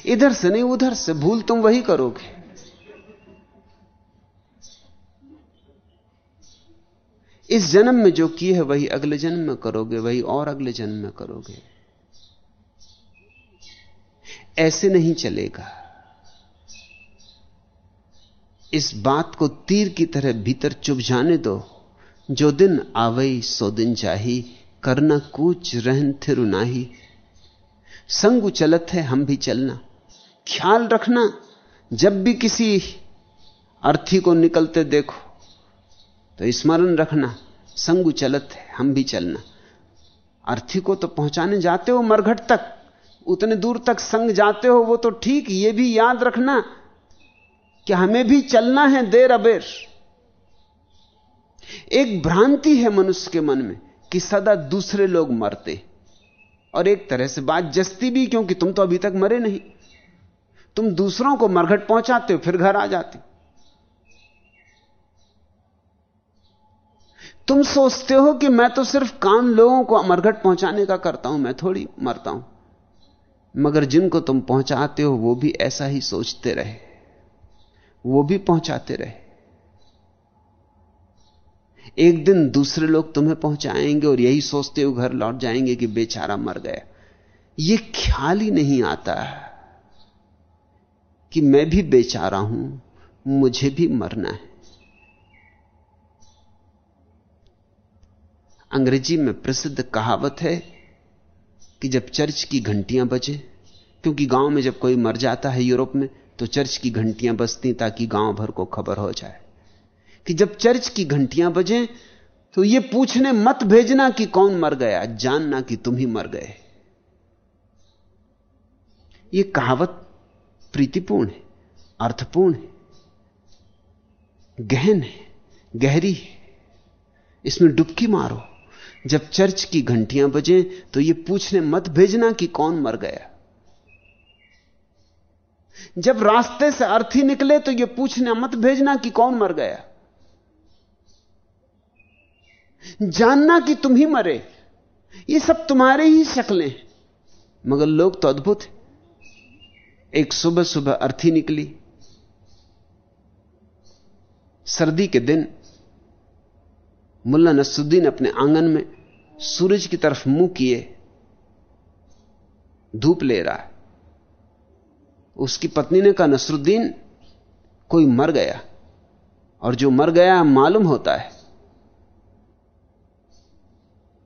इधर से नहीं, उधर से, भूल तुम वही करोगे। इस जन्म में जो किए है, वही अगले जन्म में करोगे, वही और अगले जन्म में करोगे। ऐसे नहीं चलेगा। इस बात को तीर की तरह भीतर चुभ जाने दो। जो दिन आवई, सो दिन चाही करना कूच, रहन थिर नाही। संग चलत है, हम भी चलना। ख्याल रखना, जब भी किसी अर्थी को निकलते देखो तो स्मरण रखना, संग चलत है, हम भी चलना। अर्थी को तो पहुँचाने जाते हो मरघट तक उतने दूर तक संग जाते हो, वो तो ठीक, ये भी याद रखना कि हमें भी चलना है देर अबेर। एक भ्रांति है मनुष्य के मन में कि सदा दूसरे लोग मरते। और एक तरह से बात जस्ती भी, क्योंकि तुम तो अभी तक मरे नहीं। तुम दूसरों को मरघट पहुंचाते हो, फिर घर आ जाते। तुम सोचते हो कि मैं तो सिर्फ़ काम लोगों को अमरघट पहुँचाने का करता हूँ, मैं थोड़ी मरता हूँ। मगर जिनको तुम पहुंचाते हो, वो भी ऐसा ही सोचते रहे। वो भी पहुंचाते रहे। एक दिन दूसरे लोग तुम्हें पहुंचाएँगे और यही सोचते हो घर लौट जाएँगे कि बेचारा मर गया। यह ख्याल ही नहीं आता कि मैं भी बेचारा हूँ, मुझे भी मरना है। अंग्रेज़ी में प्रसिद्ध कहावत है कि जब चर्च की घंटियाँ बजे, क्योंकि गाँव में जब कोई मर जाता है यूरोप में तो चर्च की घंटियाँ बजती ताकि गाँव भर को खबर हो जाए। कि जब चर्च की घंटियाँ बजें तो यह पूछने मत भेजना कि कौन मर गया, जानना कि तुम ही मर गए। यह कहावत प्रीतिपूर्ण है, अर्थपूर्ण है, गहन है, गहरी है। इसमें डुबकी मारो। जब चर्च की घंटियाँ बजें तो यह पूछने मत भेजना कि कौन मर गया। जब रास्ते से अर्थी निकले तो यह पूछने मत भेजना कि कौन मर गया। जानना कि तुम ही मरे, ये सब तुम्हारे ही शक्लें। मगर लोग तो अद्भुत हैं। एक सुबह सुबह अर्थी निकली। सर्दी के दिन मुल्ला नसुद्दीन अपने आँगन में सूरज की तरफ़ मुँह किए, धूप ले रहा है। उसकी पत्नी ने कहा, नसरुद्दीन, कोई मर गया? और जो मर गया, मालूम होता है,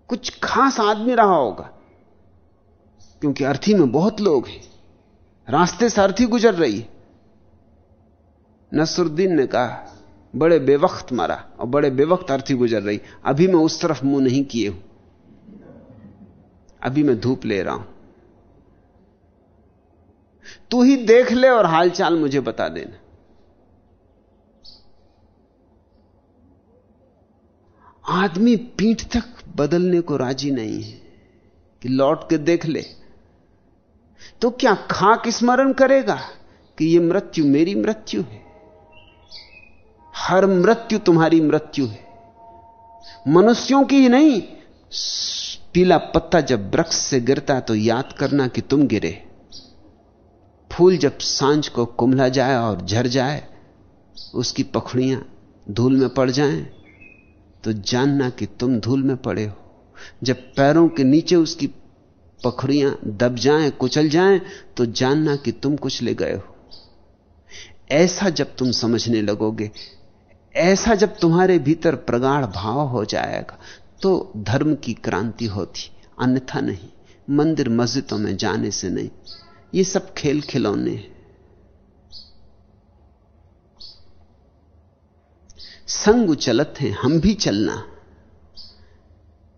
कुछ खास आदमी रहा होगा, क्योंकि अर्थी में बहुत लोग हैं। रास्ते से अर्थी गुजर रही है। नसरुद्दीन ने कहा बड़े बेवक्त मरा और बड़े बेवक्त अर्थी गुजर रही। अभी मैं उस तरफ़ मुँह नहीं किए हूँ। अभी मैं धूप ले रहा हूँ। तू ही देख ले और हालचाल मुझे बता देना। आदमी पीठ तक बदलने को राज़ी नहीं है कि लौट के देख ले। तो क्या खाक स्मरण करेगा कि यह मृत्यु मेरी मृत्यु है? हर मृत्यु तुम्हारी मृत्यु है। मनुष्यों की ही नहीं, पीला पत्ता जब वृक्ष से गिरता तो याद करना कि तुम गिरे। फूल जब साँझ को कुमला जाए और झर जाए, उसकी पखड़ियाँ धूल में पड़ जाएँ तो जानना कि तुम धूल में पड़े हो। जब पैरों के नीचे उसकी पखड़ियाँ दब जाएँ, कुचल जाएँ तो जानना कि तुम कुछ ले गए हो। ऐसा जब तुम समझने लगोगे ऐसा जब तुम्हारे भीतर प्रगाढ़ भाव हो जाएगा तो धर्म की क्रांति होती, अन्यथा नहीं। मंदिर मस्जिदों में जाने से नहीं। ये सब खेल खिलौने हैं। संग चलत हैं, हम भी चलना।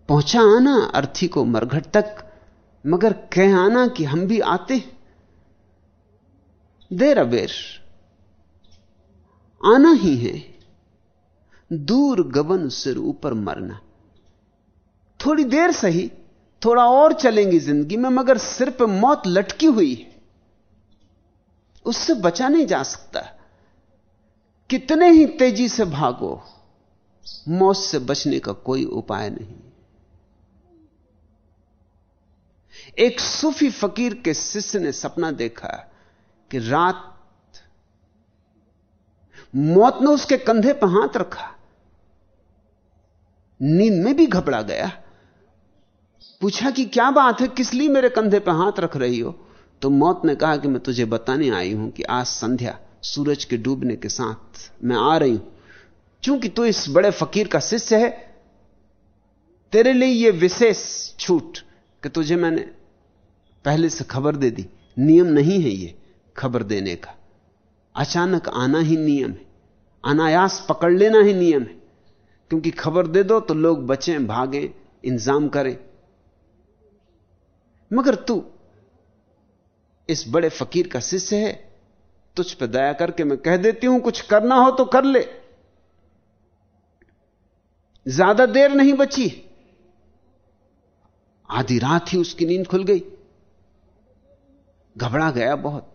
पहुँचा आना अर्थी को मरघट तक, मगर कह आना कि हम भी आते देर अबेर। आना ही है। दूर गबन सिर ऊपर मरना। थोड़ी देर सही, थोड़ा और चलेंगी ज़िंदगी में, मगर सिर पर मौत लटकी हुई है। उससे बचा नहीं जा सकता। कितने ही तेज़ी से भागो, मौत से बचने का कोई उपाय नहीं। एक सूफी फकीर के शिष्य ने सपना देखा कि रात, मौत ने उसके कंधे पर हाथ रखा। नींद में भी घबरा गया। पूछा कि क्या बात है? किस लिए मेरे कंधे पर हाथ रख रही हो? तो मौत ने कहा कि मैं तुझे बताने आई हूँ कि आज संध्या, सूरज के डूबने के साथ मैं आ रही हूँ। क्योंकि तू इस बड़े फकीर का शिष्य है, तेरे लिए यह विशेष छूट कि तुझे मैंने पहले से खबर दे दी। नियम नहीं है यह खबर देने का। अचानक आना ही नियम है। अनायास पकड़ लेना ही नियम है। क्योंकि खबर दे दो तो लोग बचें, भागें, इंतज़ाम करें। मगर तू इस बड़े फकीर का शिष्य है, तुझ पर दया करके मैं कह देती हूँ, कुछ करना हो तो कर ले। ज़्यादा देर नहीं बची। आधी रात ही उसकी नींद खुल गई। घबरा गया बहुत।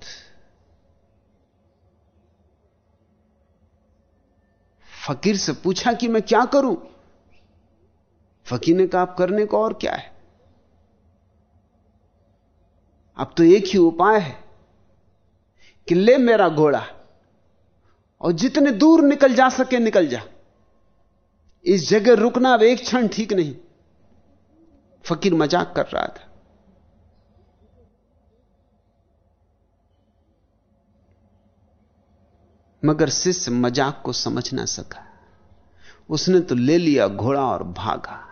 फकीर से पूछा कि मैं क्या करूँ? फकीर ने कहा, आप करने को और क्या है? अब तो एक ही उपाय है कि ले मेरा घोड़ा और जितने दूर निकल जा सके निकल जा। इस जगह रुकना अब एक क्षण ठीक नहीं। फकीर मज़ाक कर रहा था। मगर शिष्य मज़ाक को समझ ना सका। उसने तो ले लिया घोड़ा और भागा।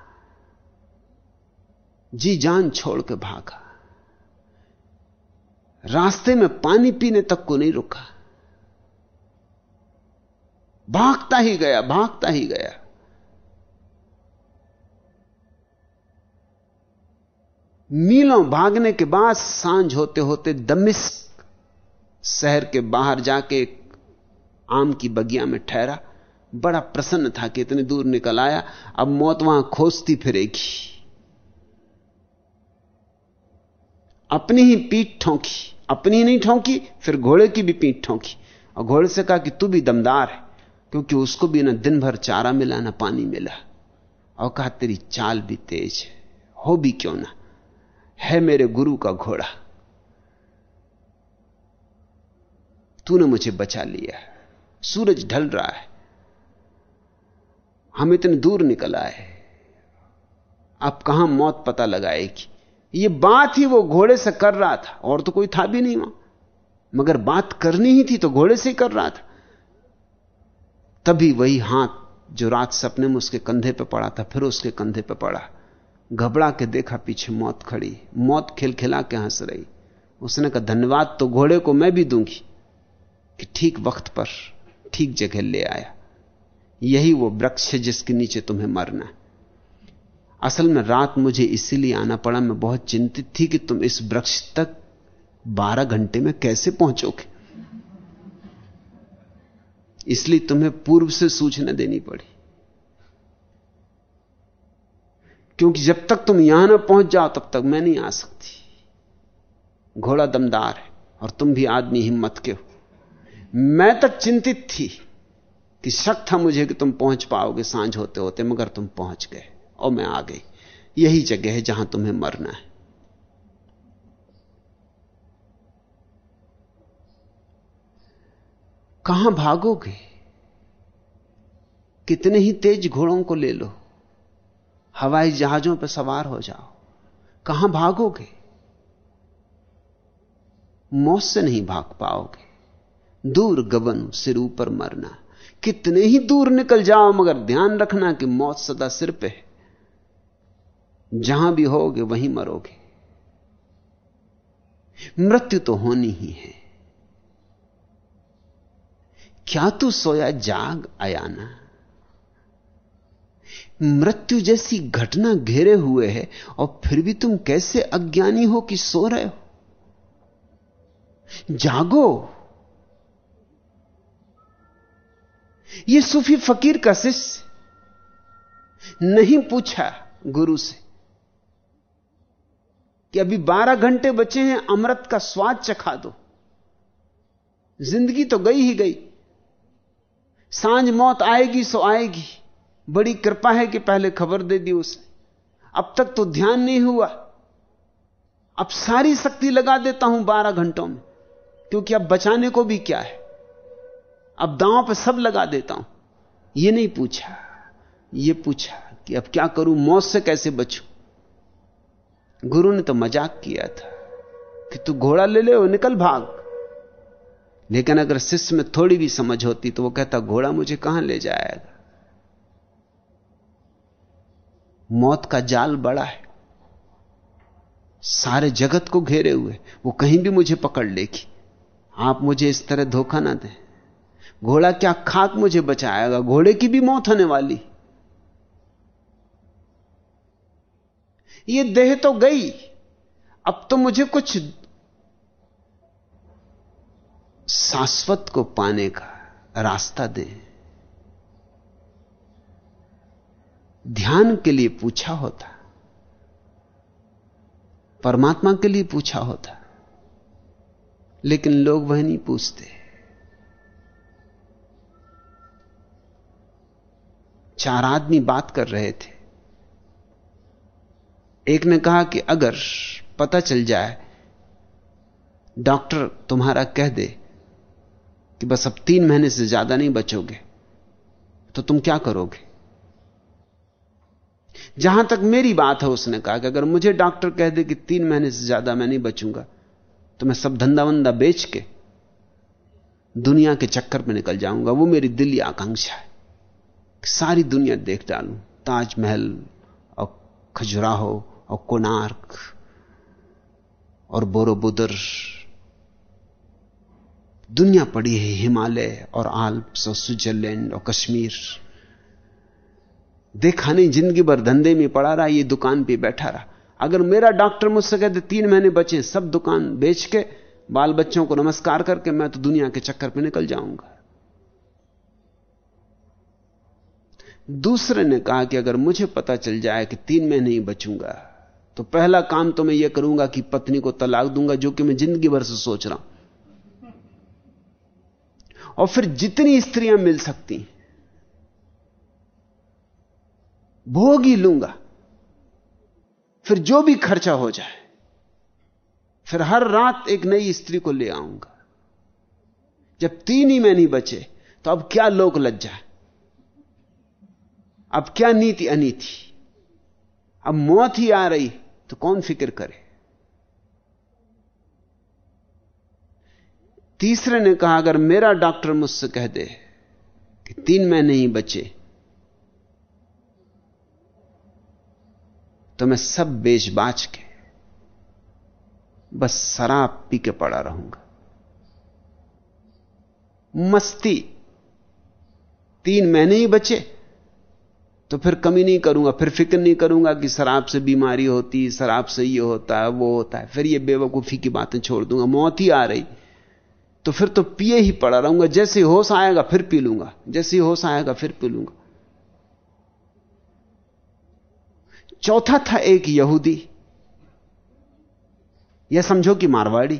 जी जान छोड़ के भागा। रास्ते में पानी पीने तक को नहीं रुका। भागता ही गया, भागता ही गया। मीलों भागने के बाद साँझ होते होते दमिश्क शहर के बाहर जाके एक आम की बगिया में ठहरा, बड़ा प्रसन्न था कि इतने दूर निकल आया, अब मौत वहाँ खोजती फिरेगी। अपनी ही पीठ ठोंकी, अपनी ही नहीं ठोंकी, फिर घोड़े की भी पीठ ठोंकी। और घोड़े से कहा कि तू भी दमदार है, क्योंकि उसको भी ना दिन भर चारा मिला, ना पानी मिला। और कहा, तेरी चाल भी तेज है, हो भी क्यों ना? है मेरे गुरु का घोड़ा। तूने मुझे बचा लिया सूरज ढल रहा है। हम इतने दूर निकल आए अब कहाँ मौत पता लगाएगी? ये बात ही वो घोड़े से कर रहा था। और तो कोई था भी नहीं वहाँ। मगर बात करनी ही थी तो घोड़े से ही कर रहा था। तभी वही हाथ जो रात सपने में उसके कंधे पे पड़ा था, फिर उसके कंधे पे पड़ा। घबरा के देखा पीछे मौत खड़ी। मौत खिलखिला के हंस रही। उसने कहा, धन्यवाद तो घोड़े को मैं भी दूँगी। कि ठीक वक्त पर ठीक जगह ले आया। यही वो वृक्ष है जिसके नीचे तुम्हें मरना असल में रात मुझे इसीलिए आना पड़ा, मैं बहुत चिंतित थी कि तुम इस वृक्ष तक बारह घंटे में कैसे पहुंचोगे। इसलिए तुम्हें पूर्व से सूचना देनी पड़ी। क्योंकि जब तक तुम यहाँ ना पहुँच जाओ, तब तक मैं नहीं आ सकती। घोड़ा दमदार है और तुम भी आदमी हिम्मत के हो। मैं तक चिंतित थी कि शक था मुझे कि तुम पहुँच पाओगे साँझ होते होते, मगर तुम पहुँच गए और मैं आ गई। यही जगह है जहाँ तुम्हें मरना है। कहाँ भागोगे? कितने ही तेज घोड़ों को ले लो, हवाई जहाजों पर सवार हो जाओ। कहाँ भागोगे? मौत से नहीं भाग पाओगे। दूर गबन सिर ऊपर मरना। कितने ही दूर निकल जाओ, मगर ध्यान रखना कि मौत सदा सिर पे है। जहाँ भी होगे, वहीं मरोगे। मृत्यु तो होनी ही है। क्या तू सोया जाग आयाना मृत्यु जैसी घटना घेरे हुए है, और फिर भी तुम कैसे अज्ञानी हो कि सो रहे हो? जागो। यह सूफी फकीर का शिष्य नहीं पूछा गुरु से कि अभी बारह घंटे बचे हैं, अमृत का स्वाद चखा दो। ज़िंदगी तो गई ही गई। साँझ मौत आएगी सो आएगी। बड़ी कृपा है कि पहले खबर दे दी उसने अब तक तो ध्यान नहीं हुआ। अब सारी शक्ति लगा देता हूँ बारह घंटों में, क्योंकि अब बचाने को भी क्या है? अब दांव पे सब लगा देता हूँ। यह नहीं पूछा यह पूछा कि अब क्या करूँ, मौत से कैसे बचूं? गुरु ने तो मज़ाक किया था कि तू घोड़ा ले ले निकल भाग। लेकिन अगर शिष्य में थोड़ी भी समझ होती तो वो कहता, घोड़ा मुझे कहाँ ले जाएगा? मौत का जाल बड़ा है। सारे जगत को घेरे हुए, वो कहीं भी मुझे पकड़ लेगी। आप मुझे इस तरह धोखा ना दें। घोड़ा क्या खाक मुझे बचाएगा? घोड़े की भी मौत होने वाली। ये देह तो गई, अब तो मुझे कुछ शाश्वत को पाने का रास्ता दे। ध्यान के लिए पूछा होता, परमात्मा के लिए पूछा होता, लेकिन लोग वह नहीं पूछते। चार आदमी बात कर रहे थे। एक ने कहा कि अगर पता चल जाए, डॉक्टर तुम्हारा कह दे कि बस अब तीन महीने से ज़्यादा नहीं बचोगे तो तुम क्या करोगे? जहाँ तक मेरी बात है, उसने कहा कि अगर मुझे डॉक्टर कह दे कि तीन महीने से ज़्यादा मैं नहीं बचूँगा तो मैं सब धंधा वंदा बेच के दुनिया के चक्कर में निकल जाऊँगा। वो मेरी दिली आकांक्षा है। सारी दुनिया देख डालूं। ताजमहल और खजुराहो और कोणार्क और बोरोबुदर। दुनिया पड़ी है हिमालय और आल्प्स और स्विट्जरलैंड और कश्मीर। देखा नहीं, ज़िंदगी भर धंधे में पड़ा रहा, ये दुकान पे बैठा रहा। अगर मेरा डॉक्टर मुझसे कहते, तीन महीने बचे, सब दुकान बेच के बाल बच्चों को नमस्कार करके मैं तो दुनिया के चक्कर पे निकल जाऊँगा। दूसरे ने कहा कि अगर मुझे पता चल जाए कि तीन महीने ही बचूँगा तो पहला काम तो मैं यह करूँगा कि पत्नी को तलाक दूँगा, जो कि मैं ज़िंदगी भर से सोच रहा हूँ। और फिर जितनी स्त्रियाँ मिल सकती भोग ही लूँगा। फिर जो भी खर्चा हो जाए, फिर हर रात एक नई स्त्री को ले आऊँगा। जब तीन ही में नहीं बचे तो अब क्या लोक लज्जा अब क्या नीति अनीति? अब मौत ही आ रही तो कौन फ़िक्र करे? तीसरे ने कहा, अगर मेरा डॉक्टर मुझसे कह दे कि तीन महीने ही बचे तो मैं सब बेच बाच के, बस शराब पी के पड़ा रहूँगा। मस्ती, तीन महीने ही बचे। तो फिर कमी नहीं करूँगा, फिर फ़िक्र नहीं करूँगा कि शराब से बीमारी होती शराब से ये होता है वो होता है। फिर ये बेवकूफ़ी की बातें छोड़ दूँगा, मौत ही आ रही। तो फिर तो पिए ही पड़ा रहूँगा, जैसे होश आएगा फिर पी लूँगा, जैसे होश आएगा फिर पी लूँगा। चौथा था एक यहूदी यह समझो कि मारवाड़ी।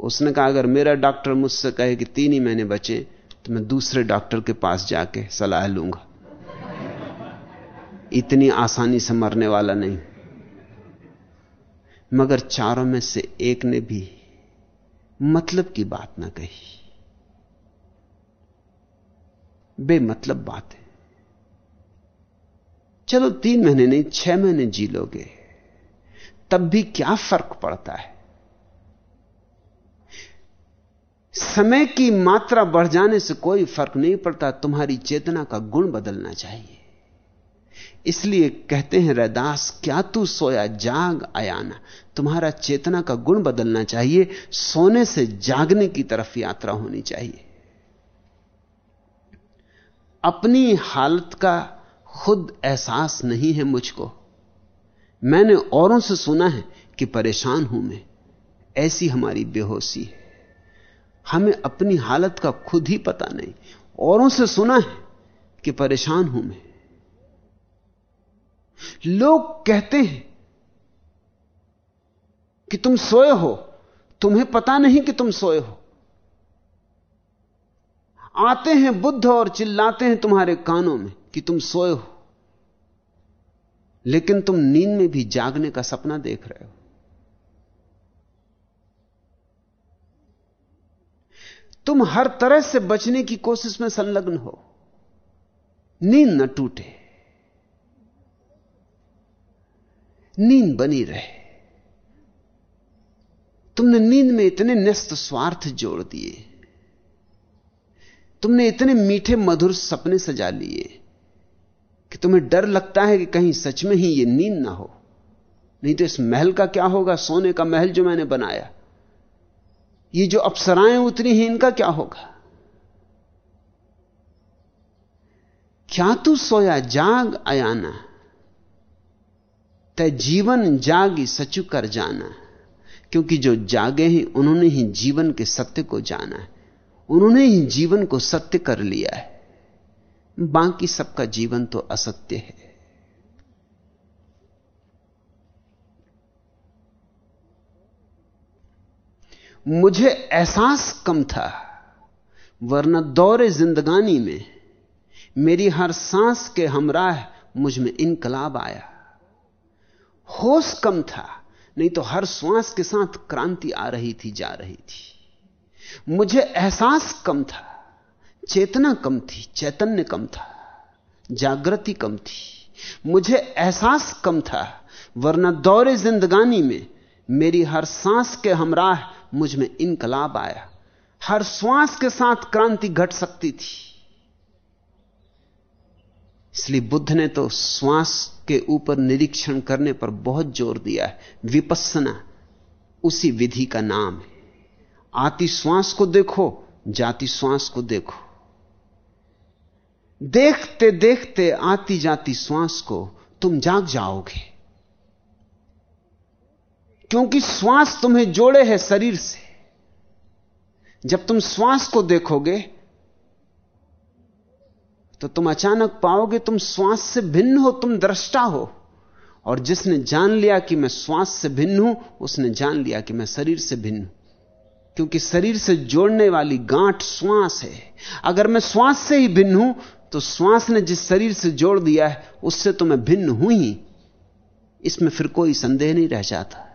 उसने कहा, अगर मेरा डॉक्टर मुझसे कहे कि तीन ही महीने बचे तो मैं दूसरे डॉक्टर के पास जाके सलाह लूँगा। इतनी आसानी से मरने वाला नहीं। मगर चारों में से एक ने भी मतलब की बात ना कही। बेमतलब बात है। चलो तीन महीने नहीं, छह महीने जी लोगे। तब भी क्या फ़र्क पड़ता है? समय की मात्रा बढ़ जाने से कोई फ़र्क नहीं पड़ता, तुम्हारी चेतना का गुण बदलना चाहिए। इसलिए कहते हैं, रैदास, क्या तू सोया? जाग आयाना। तुम्हारा चेतना का गुण बदलना चाहिए। सोने से जागने की तरफ़ यात्रा होनी चाहिए। अपनी हालत का खुद एहसास नहीं है मुझको। मैंने औरों से सुना है कि परेशान हूँ मैं। ऐसी हमारी बेहोशी है। हमें अपनी हालत का खुद ही पता नहीं। औरों से सुना है कि परेशान हूँ मैं। लोग कहते हैं कि तुम सोए हो। तुम्हें पता नहीं कि तुम सोए हो। आते हैं बुद्ध और चिल्लाते हैं तुम्हारे कानों में कि तुम सोए हो। लेकिन तुम नींद में भी जागने का सपना देख रहे हो। तुम हर तरह से बचने की कोशिश में संलग्न हो। नींद न टूटे। नींद बनी रहे। तुमने नींद में इतने न्यस्त स्वार्थ जोड़ दिए। तुमने इतने मीठे मधुर सपने सजा लिए कि तुम्हें डर लगता है कि कहीं सच में ही यह नींद ना हो। नहीं तो इस महल का क्या होगा? सोने का महल जो मैंने बनाया। ये जो अप्सराएँ उतरी हैं, इनका क्या होगा? क्या तू सोया जाग आयाना? तय जीवन जागी सचु कर जाना। क्योंकि जो जागे हैं, उन्होंने ही जीवन के सत्य को जाना है। उन्होंने ही जीवन को सत्य कर लिया है। बाकी सबका जीवन तो असत्य है। मुझे एहसास कम था, वरना दौरे जिंदगानी में मेरी हर सांस के हमराह मुझमें इनकलाब आया। होश कम था, नहीं तो हर श्वास के साथ क्रांति आ रही थी, जा रही थी। मुझे एहसास कम था, चेतना कम थी, चैतन्य कम था, जागृति कम थी। मुझे एहसास कम था, वरना दौरे जिंदगानी में मेरी हर सांस के हमराह मुझमें इनकलाब आया। हर श्वास के साथ क्रांति घट सकती थी। इसलिए बुद्ध ने तो श्वास के ऊपर निरीक्षण करने पर बहुत ज़ोर दिया है। विपස්සना उसी विधि का नाम है। आती श्वास को देखो, जाती श्वास को देखो। देखते देखते आती जाती श्वास को तुम जाग जाओगे। क्योंकि श्वास तुम्हें जोड़े है शरीर से। जब तुम श्वास को देखोगे तो तुम अचानक पाओगे तुम श्वास से भिन्न हो, तुम दृष्टा हो। और जिसने जान लिया कि मैं श्वास से भिन्न हूँ, उसने जान लिया कि मैं शरीर से भिन्न हूँ। क्योंकि शरीर से जोड़ने वाली गांठ श्वास है। अगर मैं श्वास से ही भिन्न हूँ तो श्वास ने जिस शरीर से जोड़ दिया है, उससे तो मैं भिन्न हूँ ही। इसमें फिर कोई संदेह नहीं रह जाता।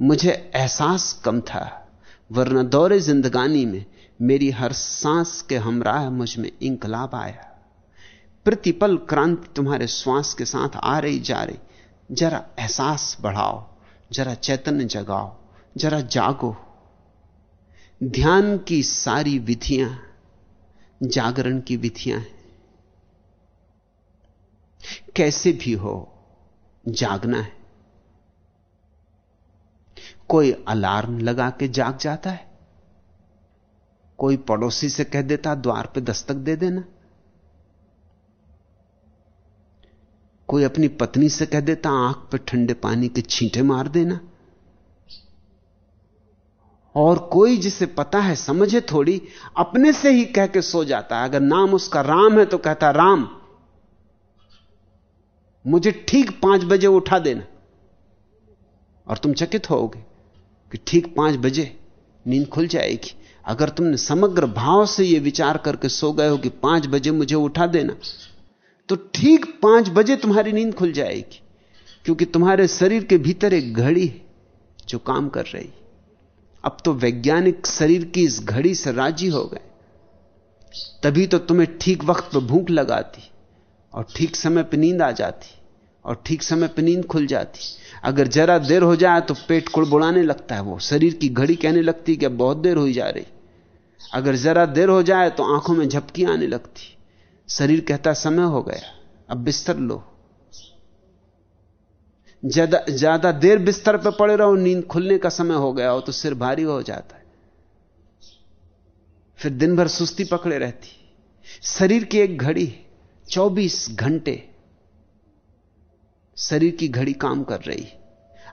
मुझे एहसास कम था, वरना दौरे जिंदगानी में मेरी हर सांस के हमराह मुझमें इंकलाब आया। प्रतिपल क्रांति तुम्हारे श्वास के साथ आ रही जा रही। जरा एहसास बढ़ाओ, जरा चैतन्य जगाओ, जरा जागो। ध्यान की सारी विधियाँ जागरण की विधियाँ हैं। कैसे भी हो, जागना है। कोई अलार्म लगा के जाग जाता है? कोई पड़ोसी से कह देता, द्वार पे दस्तक दे देना। कोई अपनी पत्नी से कह देता, आँख पे ठंडे पानी के छींटे मार देना। और कोई जिसे पता है, समझे थोड़ी, अपने से ही कह के सो जाता है। अगर नाम उसका राम है तो कहता, राम, मुझे ठीक पाँच बजे उठा देना और तुम चकित होगे कि ठीक पाँच बजे नींद खुल जाएगी। अगर तुमने समग्र भाव से यह विचार करके सो गए हो कि पाँच बजे मुझे उठा देना तो ठीक पाँच बजे तुम्हारी नींद खुल जाएगी, क्योंकि तुम्हारे शरीर के भीतर एक घड़ी है जो काम कर रही अब तो वैज्ञानिक शरीर की इस घड़ी से राज़ी हो गए। तभी तो तुम्हें ठीक वक्त पर भूख लगाती, और ठीक समय पर नींद आ जाती, और ठीक समय पर नींद खुल जाती। अगर जरा देर हो जाए तो पेट कुड़बुड़ाने लगता है वो। शरीर की घड़ी कहने लगती कि बहुत देर हो जा रही। अगर जरा देर हो जाए तो आँखों में झपकी आने लगती। शरीर कहता समय हो गया, अब बिस्तर लो। ज़्यादा ज़्यादा देर बिस्तर पर पड़े रहो, नींद खुलने का समय हो गया हो तो सिर भारी हो जाता है। फिर दिन भर सुस्ती पकड़े रहती। शरीर की एक घड़ी 24 घंटे शरीर की घड़ी काम कर रही।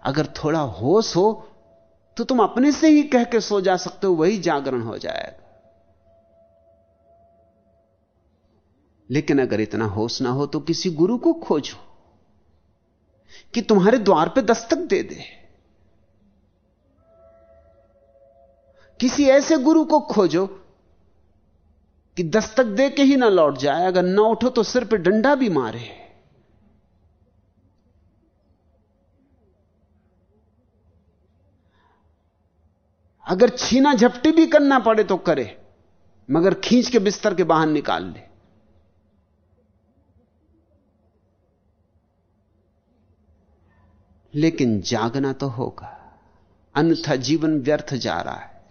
अगर थोड़ा होश हो तो तुम अपने से ही कह के सो जा सकते हो, वही जागरण हो जाएगा। लेकिन अगर इतना होश ना हो तो किसी गुरु को खोजो, कि तुम्हारे द्वार पे दस्तक दे दे। किसी ऐसे गुरु को खोजो, कि दस्तक दे के ही ना लौट जाए। अगर ना उठो तो सिर पे डंडा भी मारे। अगर छीना झपटी भी करना पड़े तो करे, मगर खींच के बिस्तर के बाहर निकाल ले। लेकिन जागना तो होगा। अन्यथा जीवन व्यर्थ जा रहा है।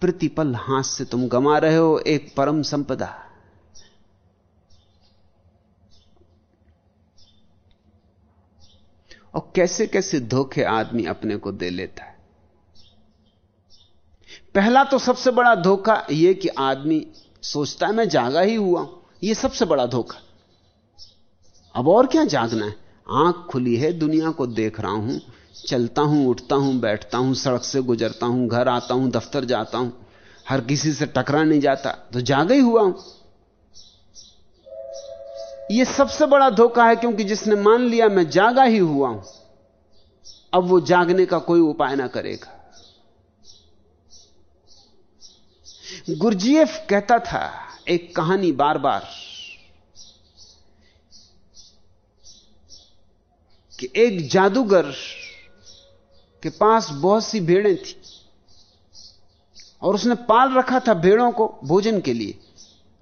प्रतिपल हाथ से तुम गमा रहे हो, एक परम संपदा। और कैसे कैसे धोखे आदमी अपने को दे लेता है? पहला तो सबसे बड़ा धोखा यह कि आदमी सोचता है, मैं जागा ही हुआ हूँ। यह सबसे बड़ा धोखा। अब और क्या जागना है? आँख खुली है, दुनिया को देख रहा हूँ, चलता हूँ, उठता हूँ, बैठता हूँ, सड़क से गुजरता हूँ, घर आता हूँ, दफ्तर जाता हूँ, हर किसी से टकरा नहीं जाता तो जागा ही हुआ हूँ। यह सबसे बड़ा धोखा है क्योंकि जिसने मान लिया, मैं जागा ही हुआ हूँ, अब वो जागने का कोई उपाय ना करेगा। गुरजीएफ कहता था एक कहानी बार बार कि एक जादूगर के पास बहुत सी भेड़ें थी और उसने पाल रखा था भेड़ों को भोजन के लिए।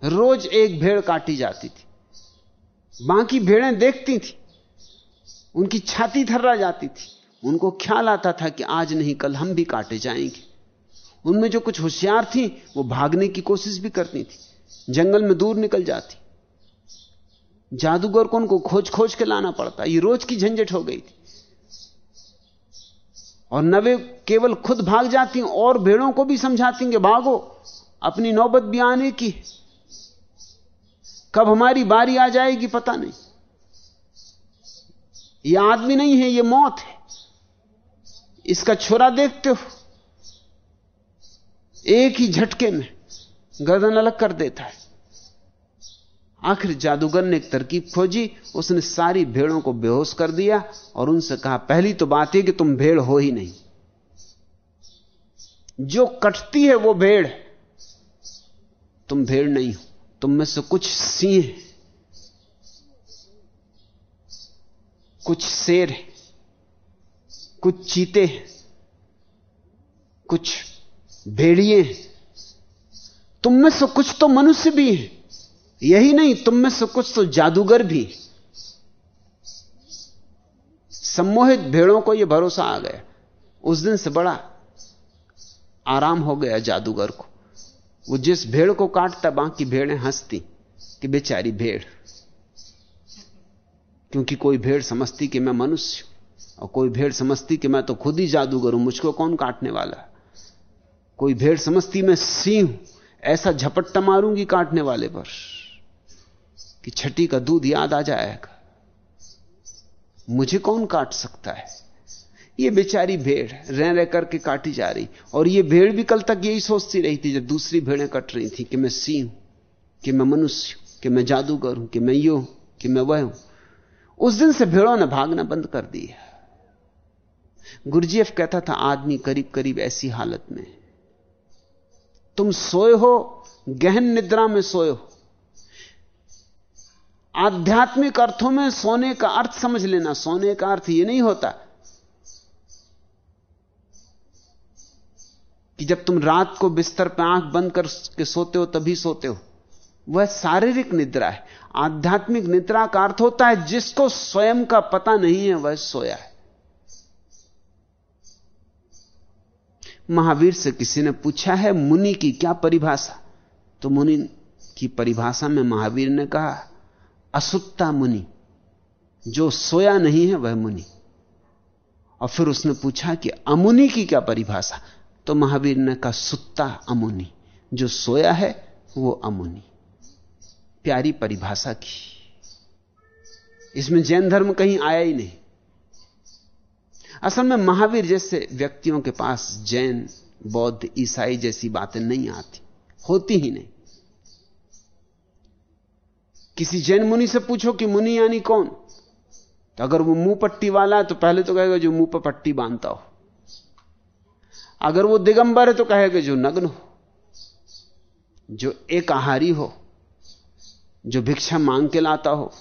रोज एक भेड़ काटी जाती थी। बाकी भेड़ें देखती थी। उनकी छाती थर्रा जाती थी। उनको ख्याल आता था कि आज नहीं, कल हम भी काटे जाएँगे। उनमें जो कुछ होशियार थी, वो भागने की कोशिश भी करती थी। जंगल में दूर निकल जाती। जादूगर को उनको खोज खोज के लाना पड़ता। ये रोज की झंझट हो गई थी। और न वे केवल खुद भाग जाती, और भेड़ों को भी समझाती कि भागो, अपनी नौबत भी आने की कब हमारी बारी आ जाएगी पता नहीं। यह आदमी नहीं है यह मौत है। इसका छोरा देखते हो। एक ही झटके में गर्दन अलग कर देता है। आखिर जादूगर ने एक तरकीब खोजी, उसने सारी भेड़ों को बेहोश कर दिया और उनसे कहा, पहली तो बात है कि तुम भेड़ हो ही नहीं। जो कटती है वो भेड़, तुम भेड़ नहीं हो, तुम में से कुछ सिंह कुछ शेर है, कुछ चीते हैं, कुछ भेड़िए हैं। तुम में से कुछ तो मनुष्य भी हैं। यही नहीं, तुम में से कुछ तो जादूगर भी सम्मोहित भेड़ों को यह भरोसा आ गया। उस दिन से बड़ा आराम हो गया जादूगर को। वो जिस भेड़ को काटता, बाकी भेड़ें हंसती कि बेचारी भेड़। क्योंकि कोई भेड़ समझती कि मैं मनुष्य और कोई भेड़ समझती कि मैं तो खुद ही जादूगर हूँ, मुझको कौन काटने वाला कोई भेड़ समझती मैं सिंह ऐसा झपट्टा मारूँगी काटने वाले पर कि छठी का दूध याद आ जाएगा। मुझे कौन काट सकता है? ये बेचारी भेड़ रह रह करके काटी जा रही। और ये भेड़ भी कल तक यही सोचती रही थी, जब दूसरी भेड़ें कट रही थी कि मैं सी हूँ, कि मैं मनुष्य हूँ, कि मैं जादूगर हूँ, कि मैं यो हूँ, कि मैं वह हूँ। उस दिन से भेड़ों ने भागना बंद कर दिया। गुरुजीएफ कहता था, आदमी करीब करीब ऐसी हालत में तुम सोए हो, गहन निद्रा में सोए हो। आध्यात्मिक अर्थों में सोने का अर्थ समझ लेना, सोने का अर्थ यह नहीं होता कि जब तुम रात को बिस्तर पर आँख बंद करके सोते हो, तभी सोते हो। वह शारीरिक निद्रा है। आध्यात्मिक निद्रा का अर्थ होता है, जिसको स्वयं का पता नहीं है, वह सोया है। महावीर से किसी ने पूछा है, मुनि की क्या परिभाषा? तो मुनि की परिभाषा में महावीर ने कहा, असुत्ता मुनि, जो सोया नहीं है वह मुनि। और फिर उसने पूछा कि अमुनि की क्या परिभाषा? तो महावीर ने कहा, सुत्ता अमुनि, जो सोया है वो अमुनि। प्यारी परिभाषा की। इसमें जैन धर्म कहीं आया ही नहीं। असल में महावीर जैसे व्यक्तियों के पास जैन, बौद्ध, ईसाई जैसी बातें नहीं आती, होती ही नहीं। किसी जैन मुनि से पूछो कि मुनि यानी कौन? तो अगर वो मुँह पट्टी वाला है तो पहले तो कहेगा, जो मुँह पर पट्टी बांधता हो। अगर वो दिगंबर है तो कहेगा, जो नग्न हो। जो एक आहारी हो, जो भिक्षा मांग के लाता हो,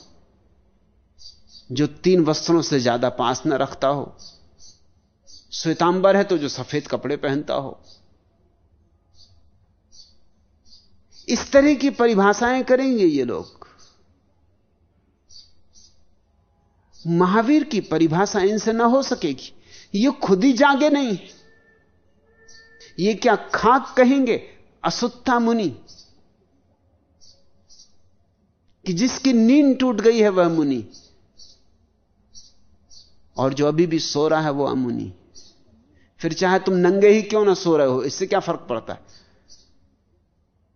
जो तीन वस्त्रों से ज़्यादा पास न रखता हो श्वेतांबर है तो जो सफ़ेद कपड़े पहनता हो। इस तरह की परिभाषाएँ करेंगे ये लोग। महावीर की परिभाषा इनसे ना हो सकेगी। ये खुद ही जागे नहीं। ये क्या खाक कहेंगे? असुत्था मुनि। कि जिसकी नींद टूट गई है वह मुनि। और जो अभी भी सो रहा है वो अमुनि। फिर चाहे तुम नंगे ही क्यों ना सो रहे हो, इससे क्या फ़र्क पड़ता है?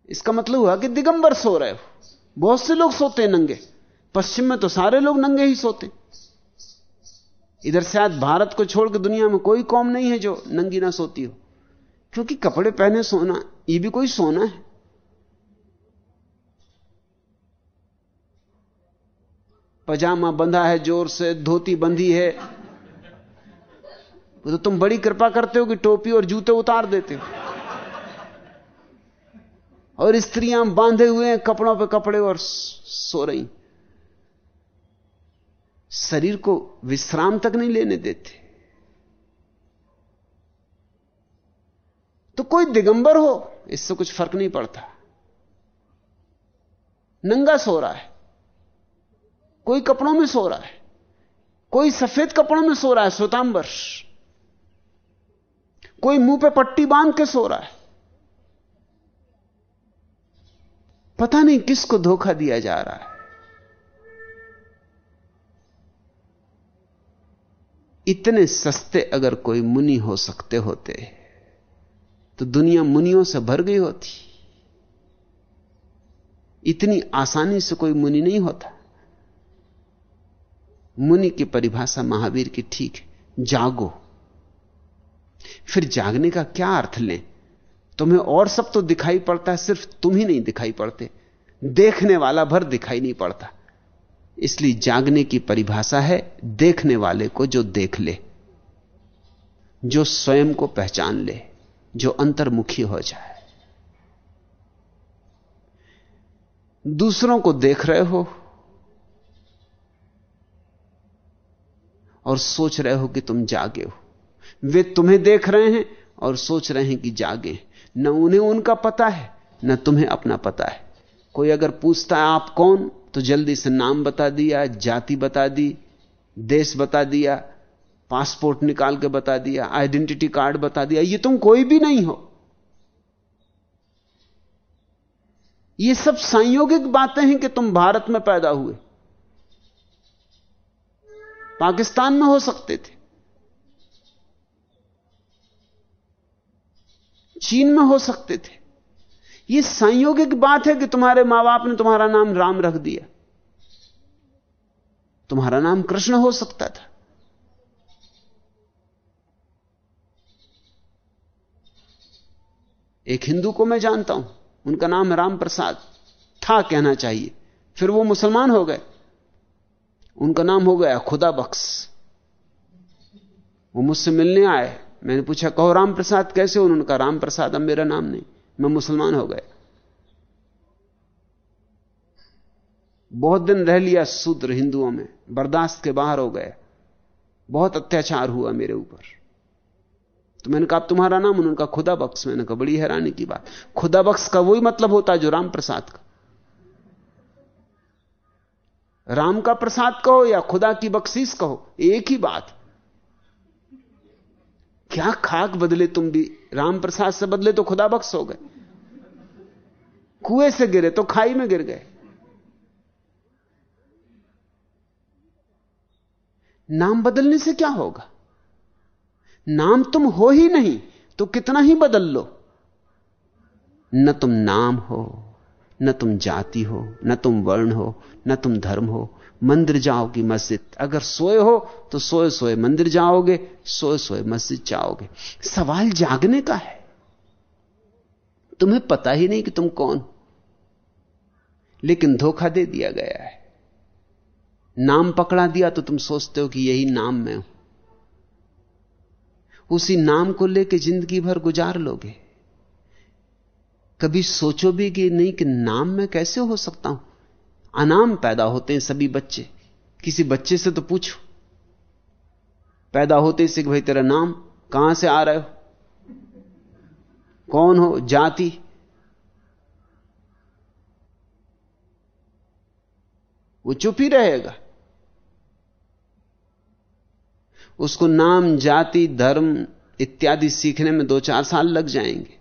इसका मतलब हुआ कि दिगंबर सो रहे हो। बहुत से लोग सोते हैं नंगे। पश्चिम में तो सारे लोग नंगे ही सोते इधर शायद भारत को छोड़कर दुनिया में कोई कौम नहीं है जो नंगी ना सोती हो। क्योंकि कपड़े पहने सोना, ये भी कोई सोना है। पजामा बंधा है, ज़ोर से, धोती बंधी है तो तुम बड़ी कृपा करते हो कि टोपी और जूते उतार देते हो। और स्त्रियाँ बांधे हुए हैं कपड़ों पे कपड़े और सो रही। शरीर को विश्राम तक नहीं लेने देते। तो कोई दिगंबर हो, इससे कुछ फ़र्क नहीं पड़ता। नंगा सो रहा है। कोई कपड़ों में सो रहा है। कोई सफ़ेद कपड़ों में सो रहा है स्वतांबर कोई मुँह पे पट्टी बाँध के सो रहा है। पता नहीं किसको धोखा दिया जा रहा है। इतने सस्ते अगर कोई मुनि हो सकते होते तो दुनिया मुनियों से भर गई होती। इतनी आसानी से कोई मुनि नहीं होता। मुनि की परिभाषा महावीर की ठीक जागो। फिर जागने का क्या अर्थ लें? तुम्हें और सब तो दिखाई पड़ता है, सिर्फ़ तुम ही नहीं दिखाई पड़ते। देखने वाला भर दिखाई नहीं पड़ता। इसलिए जागने की परिभाषा है, देखने वाले को जो देख ले, जो स्वयं को पहचान ले, जो अंतर्मुखी हो जाए। दूसरों को देख रहे हो और सोच रहे हो कि तुम जागे हो। वे तुम्हें देख रहे हैं और सोच रहे हैं कि जागे। न उन्हें उनका पता है, न तुम्हें अपना पता है। कोई अगर पूछता है, आप कौन? तो जल्दी से नाम बता दिया, जाति बता दी, देश बता दिया, पासपोर्ट निकाल के बता दिया, आइडेंटिटी कार्ड बता दिया। ये तुम कोई भी नहीं हो। ये सब संयोगिक बातें हैं कि तुम भारत में पैदा हुए। पाकिस्तान में हो सकते थे। चीन में हो सकते थे। यह संयोगिक बात है कि तुम्हारे माँ बाप ने तुम्हारा नाम राम रख दिया। तुम्हारा नाम कृष्ण हो सकता था। एक हिंदू को मैं जानता हूँ, उनका नाम राम प्रसाद था कहना चाहिए, फिर वो मुसलमान हो गए। उनका नाम हो गया खुदा बख्श। वो मुझसे मिलने आए। मैंने पूछा, कहो राम प्रसाद कैसे उन्होंने कहा राम प्रसाद अब मेरा नाम नहीं, मैं मुसलमान हो गया। बहुत दिन रह लिया शूद्र हिंदुओं में, बर्दाश्त के बाहर हो गए बहुत अत्याचार हुआ मेरे ऊपर। तो मैंने कहा तुम्हारा नाम? उन्होंने कहा, खुदा बख्श। मैंने कहा, बड़ी हैरानी की बात। खुदा बख्श का वही मतलब होता है जो राम प्रसाद का। राम का प्रसाद कहो या खुदा की बख्शीश कहो, एक ही बात। क्या खाक बदले तुम भी? राम प्रसाद से बदले तो खुदा बख्श हो गए। कुएँ से गिरे तो खाई में गिर गए। नाम बदलने से क्या होगा? नाम तुम हो ही नहीं तो कितना ही बदल लो। न तुम नाम हो, न तुम जाति हो, न तुम वर्ण हो, न तुम धर्म हो मंदिर जाओगी मस्जिद। अगर सोए हो तो सोए सोए मंदिर जाओगे, सोए सोए मस्जिद जाओगे। सवाल जागने का है। तुम्हें पता ही नहीं कि तुम कौन। लेकिन धोखा दे दिया गया है। नाम पकड़ा दिया तो तुम सोचते हो कि यही नाम मैं हूँ। उसी नाम को लेकर ज़िंदगी भर गुजार लोगे। कभी सोचो भी कि नहीं कि नाम में कैसे हो सकता हूँ? अनाम पैदा होते हैं सभी बच्चे। किसी बच्चे से तो पूछो। पैदा होते से भाई, तेरा नाम कहाँ से आ रहे हो? कौन हो? जाति? वो चुप ही रहेगा। उसको नाम, जाति, धर्म इत्यादि सीखने में दो चार साल लग जाएँगे।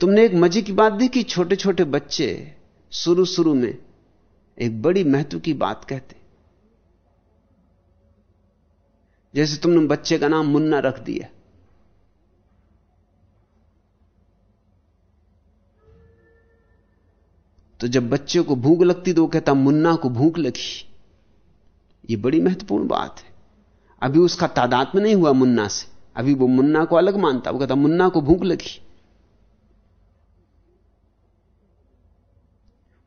तुमने एक मज़े की बात देखी? छोटे छोटे बच्चे शुरू शुरू में एक बड़ी महत्व की बात कहते जैसे तुमने बच्चे का नाम मुन्ना रख दिया। तो जब बच्चे को भूख लगती तो वो कहता, मुन्ना को भूख लगी। ये बड़ी महत्वपूर्ण बात है। अभी उसका तादाद में नहीं हुआ मुन्ना से। अभी वो मुन्ना को अलग मानता। वो कहता, मुन्ना को भूख लगी।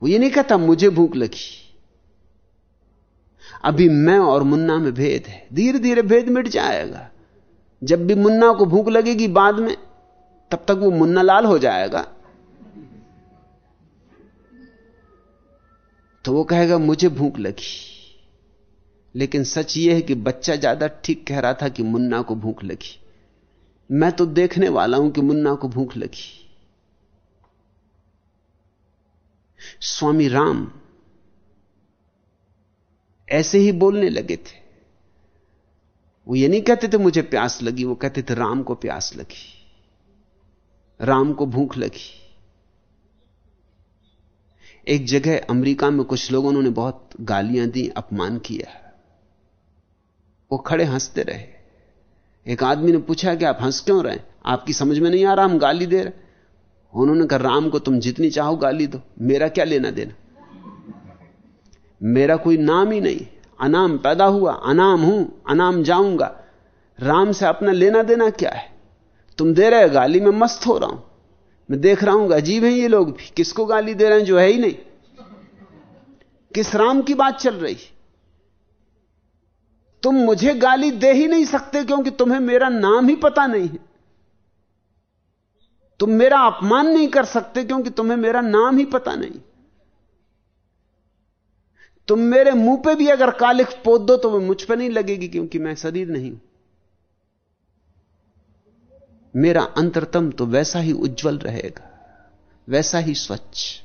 वो ये नहीं कहता, मुझे भूख लगी। अभी मैं और मुन्ना में भेद है। धीरे धीरे भेद मिट जाएगा। जब भी मुन्ना को भूख लगेगी बाद में, तब तक वो मुन्ना लाल हो जाएगा। तो वो कहेगा, मुझे भूख लगी। लेकिन सच यह है कि बच्चा ज़्यादा ठीक कह रहा था कि मुन्ना को भूख लगी। मैं तो देखने वाला हूँ कि मुन्ना को भूख लगी। स्वामी राम ऐसे ही बोलने लगे थे। वो ये नहीं कहते थे, मुझे प्यास लगी। वो कहते थे, राम को प्यास लगी। राम को भूख लगी। एक जगह अमेरिका में कुछ लोगों ने बहुत गालियाँ दी, अपमान किया। वो खड़े हँसते रहे। एक आदमी ने पूछा कि आप हंस क्यों रहे आपकी समझ में नहीं आ रहा, हम गाली दे रहे उन्होंने कहा, राम को तुम जितनी चाहो गाली दो, मेरा क्या लेना देना? मेरा कोई नाम ही नहीं, अनाम पैदा हुआ, अनाम हूँ, अनाम जाऊँगा। राम से अपना लेना देना क्या है? तुम दे रहे गाली, में मस्त हो रहा हूँ। मैं देख रहा हूँ, अजीब है ये लोग भी। किसको गाली दे रहे हैं जो है ही नहीं? किस राम की बात चल रही? तुम मुझे गाली दे ही नहीं सकते क्योंकि तुम्हें मेरा नाम ही पता नहीं है। तुम मेरा अपमान नहीं कर सकते क्योंकि तुम्हें मेरा नाम ही पता नहीं। तुम मेरे मुँह पे भी अगर कालिख पोत दो तो वह मुझ पर नहीं लगेगी क्योंकि मैं शरीर नहीं हूँ। मेरा अंतरतम तो वैसा ही उज्जवल रहेगा, वैसा ही स्वच्छ।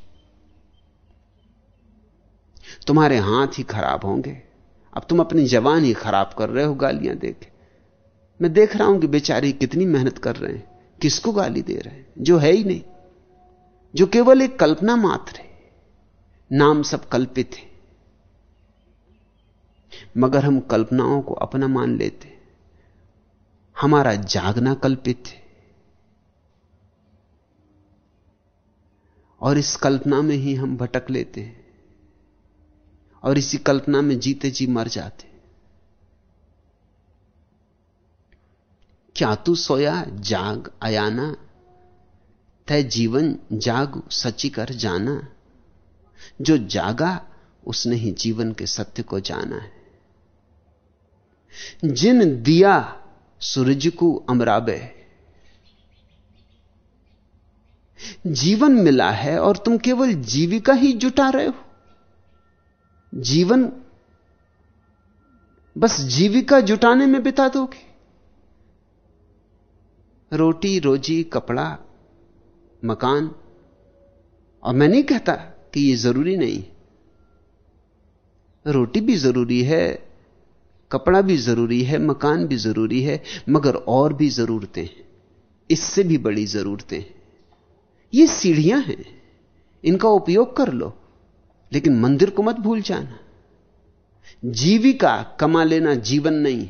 तुम्हारे हाथ ही खराब होंगे। अब तुम अपनी जवान ही खराब कर रहे हो, गालियाँ देके। मैं देख रहा हूँ कि बेचारी कितनी मेहनत कर रहे हैं। किसको गाली दे रहे हैं? जो है ही नहीं। जो केवल एक कल्पना मात्र है। नाम सब कल्पित है। मगर हम कल्पनाओं को अपना मान लेते हमारा जागना कल्पित है। और इस कल्पना में ही हम भटक लेते हैं। और इसी कल्पना में जीते जी मर जाते क्या तू सोया, जाग आयाना तय जीवन, जाग, सची कर जाना। जो जागा, उसने ही जीवन के सत्य को जाना है। जिन दिया, सूरज को अमराबे। जीवन मिला है और तुम केवल जीविका ही जुटा रहे हो। जीवन, बस जीविका जुटाने में बिता दोगे। रोटी, रोजी, कपड़ा, मकान। और मैं नहीं कहता कि ये ज़रूरी नहीं। रोटी भी ज़रूरी है, कपड़ा भी ज़रूरी है, मकान भी ज़रूरी है, मगर और भी जरूरतें इससे भी बड़ी जरूरतें ये सीढ़ियाँ हैं, इनका उपयोग कर लो, लेकिन मंदिर को मत भूल जाना। जीविका कमा लेना जीवन नहीं।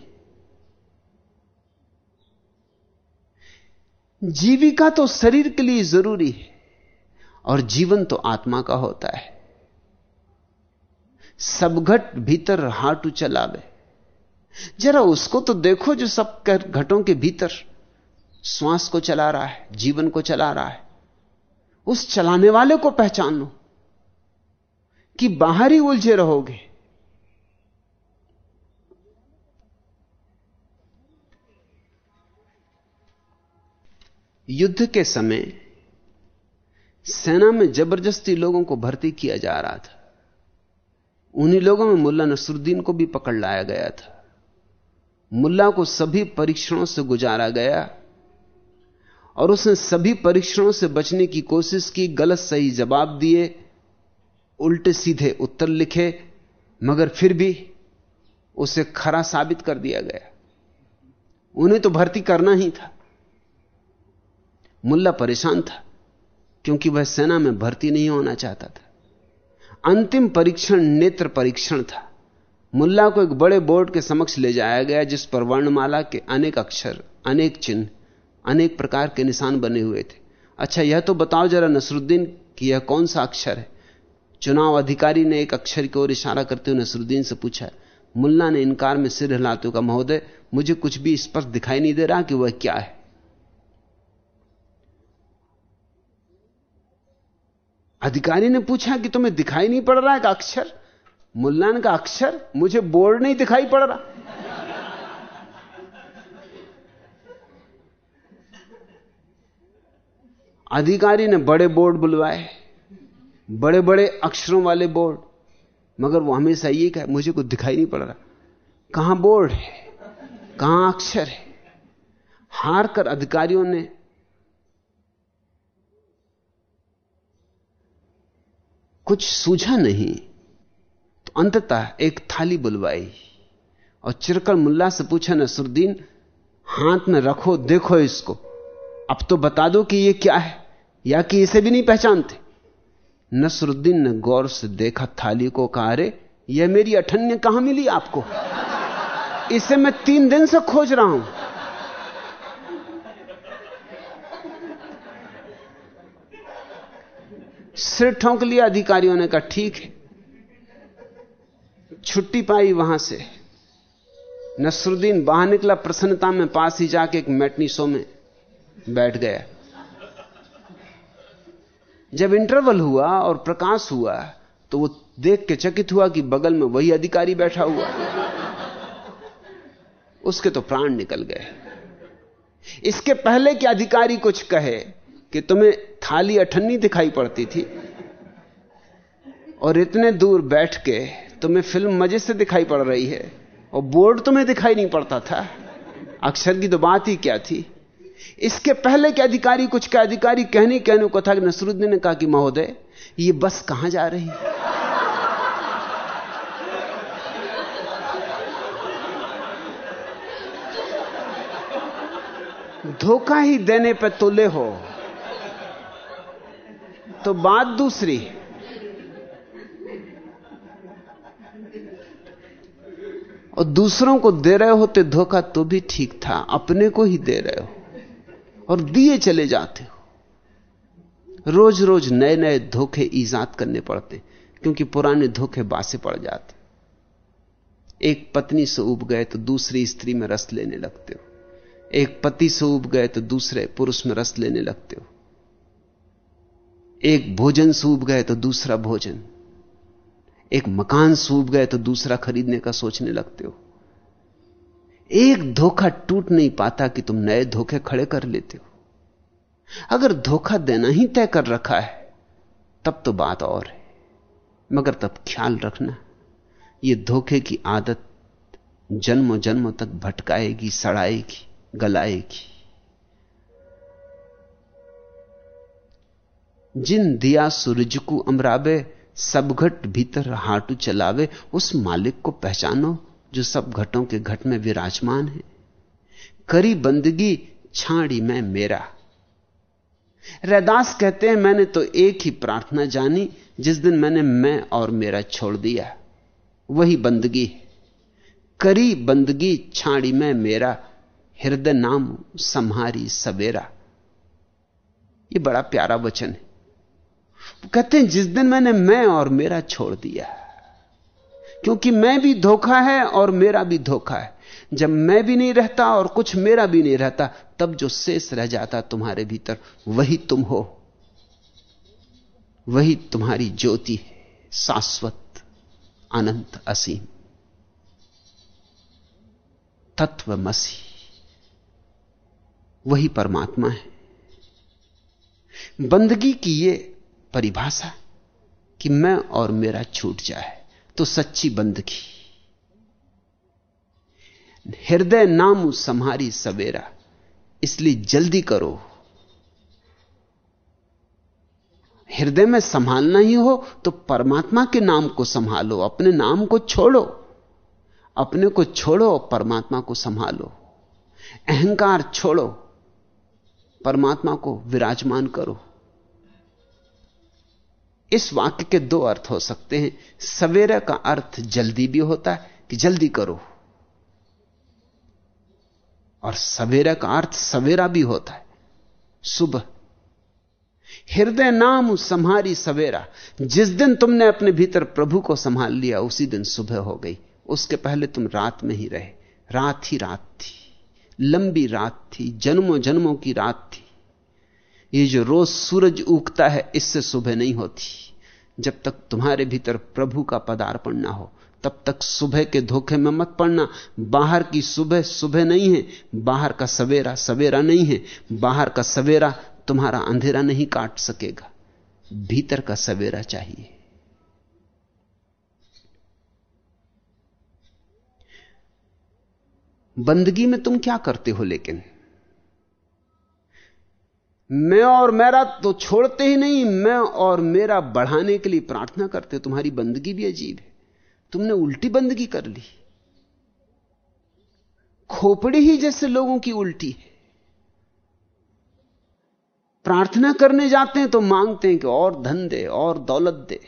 जीविका तो शरीर के लिए ज़रूरी है और जीवन तो आत्मा का होता है। सब घट भीतर हाटू चलावे। जरा उसको तो देखो जो सब घटों के भीतर श्वास को चला रहा है, जीवन को चला रहा है। उस चलाने वाले को पहचान लो कि बाहर ही उलझे रहोगे। युद्ध के समय सेना में ज़बरदस्ती लोगों को भर्ती किया जा रहा था। उन्हीं लोगों में मुल्ला नसरुद्दीन को भी पकड़ लाया गया था। मुल्ला को सभी परीक्षणों से गुजारा गया और उसने सभी परीक्षणों से बचने की कोशिश की, गलत सही जवाब दिए, उल्टे सीधे उत्तर लिखे, मगर फिर भी उसे खरा साबित कर दिया गया। उन्हें तो भर्ती करना ही था। मुल्ला परेशान था, क्योंकि वह सेना में भर्ती नहीं होना चाहता था। अंतिम परीक्षण नेत्र परीक्षण था। मुल्ला को एक बड़े बोर्ड के समक्ष ले जाया गया, जिस पर वर्णमाला के अनेक अक्षर, अनेक चिन्ह, अनेक प्रकार के निशान बने हुए थे। अच्छा यह तो बताओ जरा नसरुद्दीन कि यह कौन सा अक्षर है? चुनाव अधिकारी ने एक अक्षर की ओर इशारा करते हुए नसरुद्दीन से पूछा, मुल्ला ने इनकार में सिर हिलाते का महोदय, मुझे कुछ भी स्पष्ट दिखाई नहीं दे रहा कि वह क्या है? अधिकारी ने पूछा कि तुम्हें दिखाई नहीं पड़ रहा है का अक्षर? मुल्ला ने का अक्षर? मुझे बोर्ड नहीं दिखाई पड़ रहा। अधिकारी ने बड़े बोर्ड बुलवाए बड़े बड़े अक्षरों वाले बोर्ड, मगर वो हमेशा ये कहे, मुझे कुछ दिखाई नहीं पड़ रहा। कहाँ बोर्ड है? कहाँ अक्षर है? हार कर अधिकारियों ने कुछ सूझा नहीं। तो अंततः एक थाली बुलवाई और चिरकल मुल्ला से पूछा, नसरुद्दीन, हाथ में रखो, देखो इसको। अब तो बता दो कि ये क्या है, या कि इसे भी नहीं पहचानते? नसरुद्दीन ने गौर से देखा, थाली को कहा, अरे, यह मेरी अठन्य कहाँ मिली आपको? इसे मैं तीन दिन से खोज रहा हूँ। सिर ठोंक लिया, अधिकारियों ने कहा, ठीक है। छुट्टी पाई वहाँ से। नसरुद्दीन बाहर निकला, प्रसन्नता में पास ही जाके एक मैटनी शो में बैठ गया। जब इंटरवल हुआ और प्रकाश हुआ तो वो देख के चकित हुआ कि बगल में वही अधिकारी बैठा हुआ। उसके तो प्राण निकल गए। इसके पहले कि अधिकारी कुछ कहे कि तुम्हें थाली अठन्नी दिखाई पड़ती थी। और इतने दूर बैठ के तुम्हें फ़िल्म मज़े से दिखाई पड़ रही है, और बोर्ड तुम्हें दिखाई नहीं पड़ता था। अक्षर की तो बात ही क्या थी? इसके पहले के अधिकारी, कुछ का अधिकारी कहने कहने को था कि नसरुद्दीन ने कहा कि, महोदय, ये बस कहाँ जा रही धोखा ही देने पर तुले हो। तो बात दूसरी और दूसरों को दे रहे होते धोखा तो भी ठीक था, अपने को ही दे रहे हो और दिए चले जाते हो। रोज रोज नए नए धोखे ईजाद करने पड़ते, क्योंकि पुराने धोखे बासे पड़ जाते। एक पत्नी से उब गए तो दूसरी स्त्री में रस लेने लगते हो। एक पति से उब गए तो दूसरे पुरुष में रस लेने लगते हो। एक भोजन सूब गए तो दूसरा भोजन। एक मकान सूब गए तो दूसरा खरीदने का सोचने लगते हो। एक धोखा टूट नहीं पाता कि तुम नए धोखे खड़े कर लेते हो। अगर धोखा देना ही तय कर रखा है, तब तो बात और है। मगर तब ख्याल रखना यह धोखे की आदत जन्मों जन्मों तक भटकाएगी, सड़ाएगी, गलाएगी। जिन दिया सूरज को अमराबे सब घट भीतर हाटू चलावे, उस मालिक को पहचानो, जो सब घटों के घट में विराजमान है। करी बंदगी, छाड़ी में मेरा। रैदास कहते हैं, मैंने तो एक ही प्रार्थना जानी, जिस दिन मैंने मैं और मेरा छोड़ दिया। वही बंदगी करी बंदगी, छाड़ी में मेरा। हृदय नाम, संहारी सवेरा। ये बड़ा प्यारा वचन है। कहते हैं, जिस दिन मैंने मैं और मेरा छोड़ दिया क्योंकि मैं भी धोखा है और मेरा भी धोखा है। जब मैं भी नहीं रहता और कुछ मेरा भी नहीं रहता, तब जो शेष रह जाता तुम्हारे भीतर, वही तुम हो। वही तुम्हारी ज्योति है। शाश्वत, अनंत, असीम। तत्व मसी वही परमात्मा है। बंदगी की ये परिभाषा कि मैं और मेरा छूट जाए तो सच्ची बंदगी। हृदय नाम संहारी सवेरा, इसलिए जल्दी करो। हृदय में संभालना ही हो तो परमात्मा के नाम को संभालो, अपने नाम को छोड़ो। अपने को छोड़ो परमात्मा को संभालो। अहंकार छोड़ो, परमात्मा को विराजमान करो। इस वाक्य के दो अर्थ हो सकते हैं। सवेरा का अर्थ जल्दी भी होता है कि जल्दी करो। और सवेरा का अर्थ सवेरा भी होता है। सुबह। हृदय नाम संहारी सवेरा। जिस दिन तुमने अपने भीतर प्रभु को संभाल लिया, उसी दिन सुबह हो गई। उसके पहले तुम रात में ही रहे। रात ही रात थी। लंबी रात थी। जन्मों जन्मों की रात थी। ये जो रोज सूरज उगता है, इससे सुबह नहीं होती। जब तक तुम्हारे भीतर प्रभु का पदार्पण ना हो, तब तक सुबह के धोखे में मत पड़ना। बाहर की सुबह सुबह नहीं है, बाहर का सवेरा सवेरा नहीं है, बाहर का सवेरा तुम्हारा अंधेरा नहीं काट सकेगा। भीतर का सवेरा चाहिए। बंदगी में तुम क्या करते हो लेकिन? मैं और मेरा तो छोड़ते ही नहीं, मैं और मेरा बढ़ाने के लिए प्रार्थना करते तुम्हारी बंदगी भी अजीब है। तुमने उल्टी बंदगी कर ली। खोपड़ी ही जैसे लोगों की उल्टी है। प्रार्थना करने जाते हैं तो मांगते हैं कि और धन दे, और दौलत दे,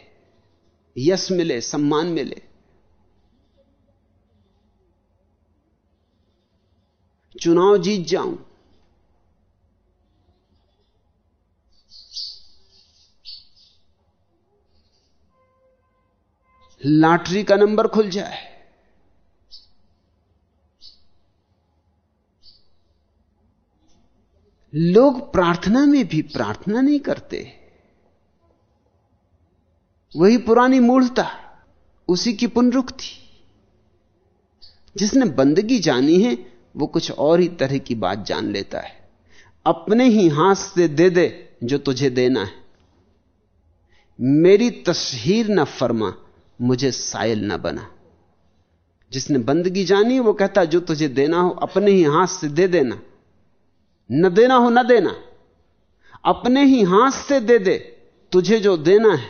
यश मिले, सम्मान मिले। चुनाव जीत जाऊँ लॉटरी का नंबर खुल जाए। लोग प्रार्थना में भी प्रार्थना नहीं करते। वही पुरानी मूढ़ता उसी की पुनरुक्ति। जिसने बंदगी जानी है, वो कुछ और ही तरह की बात जान लेता है। अपने ही हाथ से दे दे जो तुझे देना है। मेरी तस्हीर न फरमा मुझे साइल ना बना। जिसने बंदगी जानी, वो कहता, जो तुझे देना हो, अपने ही हाथ से दे देना। न देना हो, न देना। अपने ही हाथ से दे दे। तुझे जो देना है,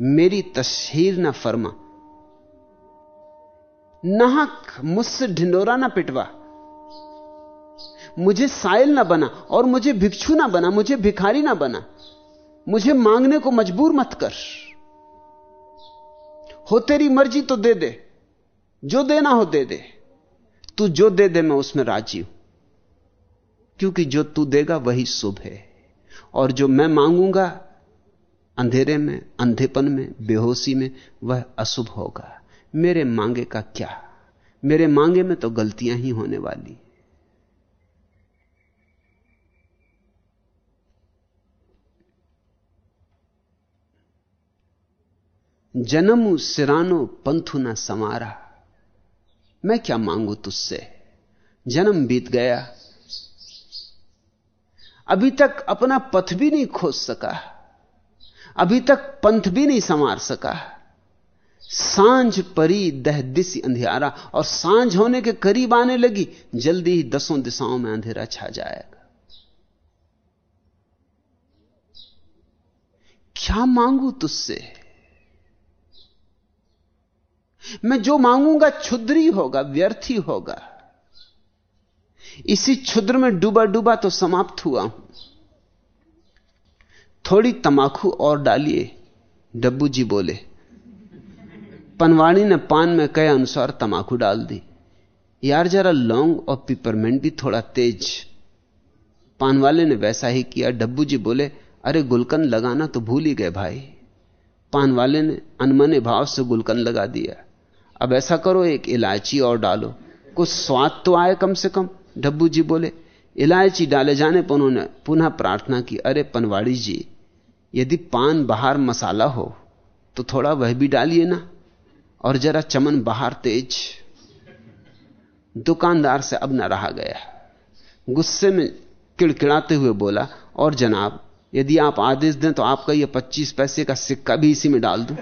मेरी तस्हीर ना फरमा। नाहक, मुझसे ढिंडोरा ना पिटवा। मुझे साइल ना बना, और मुझे भिक्षु ना बना, मुझे भिखारी ना बना। मुझे मांगने को मजबूर मत कर। हो तेरी मर्ज़ी तो दे दे। जो देना हो दे दे। तू जो दे दे, मैं उसमें राज़ी हूँ। क्योंकि जो तू देगा, वही शुभ है। और जो मैं मांगूँगा, अंधेरे में, अंधेपन में, बेहोशी में, वह अशुभ होगा। मेरे मांगे का क्या? मेरे मांगे में तो गलतियाँ ही होने वाली। जन्म सिरानो पंथु न समारा। मैं क्या मांगू तुझसे? जन्म बीत गया। अभी तक अपना पथ भी नहीं खोज सका। अभी तक पंथ भी नहीं संवार सका। साँझ परी दह दिस अंधियारा, और साँझ होने के करीब आने लगी, जल्दी ही दसों दिशाओं में अंधेरा छा जाएगा। क्या मांगू तुझसे? मैं जो मांगूँगा क्षुद्र होगा, व्यर्थी होगा। इसी क्षुद्र में डूबा डूबा तो समाप्त हुआ हूँ। थोड़ी तमाखू और डालिए, डब्बू जी बोले। पनवाणी ने पान में कहे अनुसार तमाकू डाल दी। यार जरा लौंग और पिपरमेंट भी थोड़ा तेज। पान वाले ने वैसा ही किया, डब्बू जी बोले, अरे गुलकन लगाना तो भूल ही गए भाई। पान वाले ने अनमने भाव से गुलकन लगा दिया। अब ऐसा करो, एक इलायची और डालो। कुछ स्वाद तो आए कम से कम, डब्बू जी बोले। इलायची डाले जाने पर उन्होंने पुनः प्रार्थना की, अरे पनवाड़ी जी, यदि पान बाहर मसाला हो तो थोड़ा वह भी डालिए ना, और जरा चमन बाहर तेज। दुकानदार से अब न रहा गया। गुस्से में किड़किड़ाते हुए बोला, और जनाब, यदि आप आदेश दें तो आपका यह पच्चीस पैसे का सिक्का भी इसी में डाल दूँ।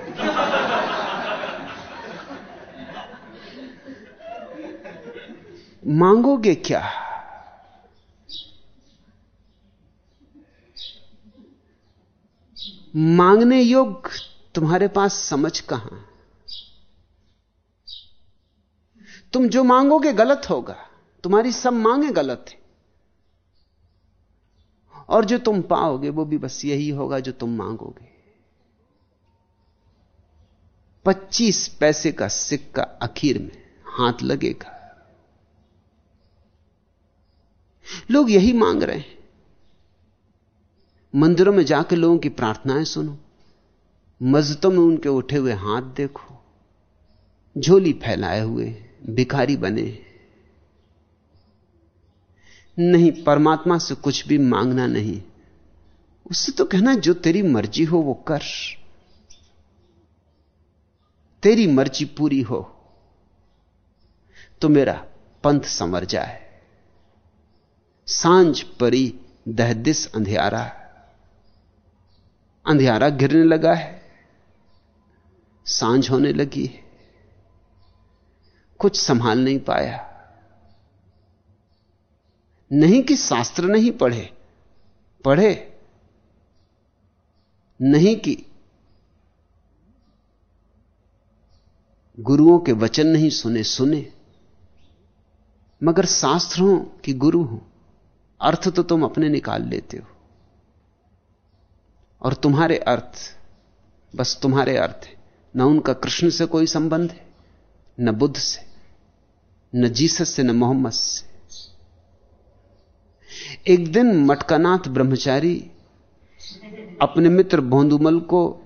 मांगोगे क्या? मांगने योग्य तुम्हारे पास समझ कहाँ? तुम जो मांगोगे गलत होगा। तुम्हारी सब मांगे गलत है। और जो तुम पाओगे, वो भी बस यही होगा जो तुम मांगोगे। पच्चीस पैसे का सिक्का आखिर में हाथ लगेगा। लोग यही मांग रहे हैं। मंदिरों में जाकर लोगों की प्रार्थनाएँ सुनो। मस्जिदों में उनके उठे हुए हाथ देखो। झोली फैलाए हुए, भिखारी बने। नहीं, परमात्मा से कुछ भी मांगना नहीं। उससे तो कहना, जो तेरी मर्ज़ी हो, वो कर। तेरी मर्ज़ी पूरी हो तो मेरा पंथ समर जाए। साँझ परी दहदिस अंधियारा अंधियारा गिरने लगा है। साँझ होने लगी है। कुछ संभाल नहीं पाया। नहीं कि शास्त्र नहीं पढ़े। पढ़े। नहीं कि गुरुओं के वचन नहीं सुने सुने। मगर शास्त्रों की गुरु हो। अर्थ तो तुम अपने निकाल लेते हो। और तुम्हारे अर्थ, बस तुम्हारे अर्थ है। न उनका कृष्ण से कोई संबंध है, न बुद्ध से, न जीसस से, न मोहम्मद से। एक दिन मटकानाथ ब्रह्मचारी अपने मित्र भोंदुमल को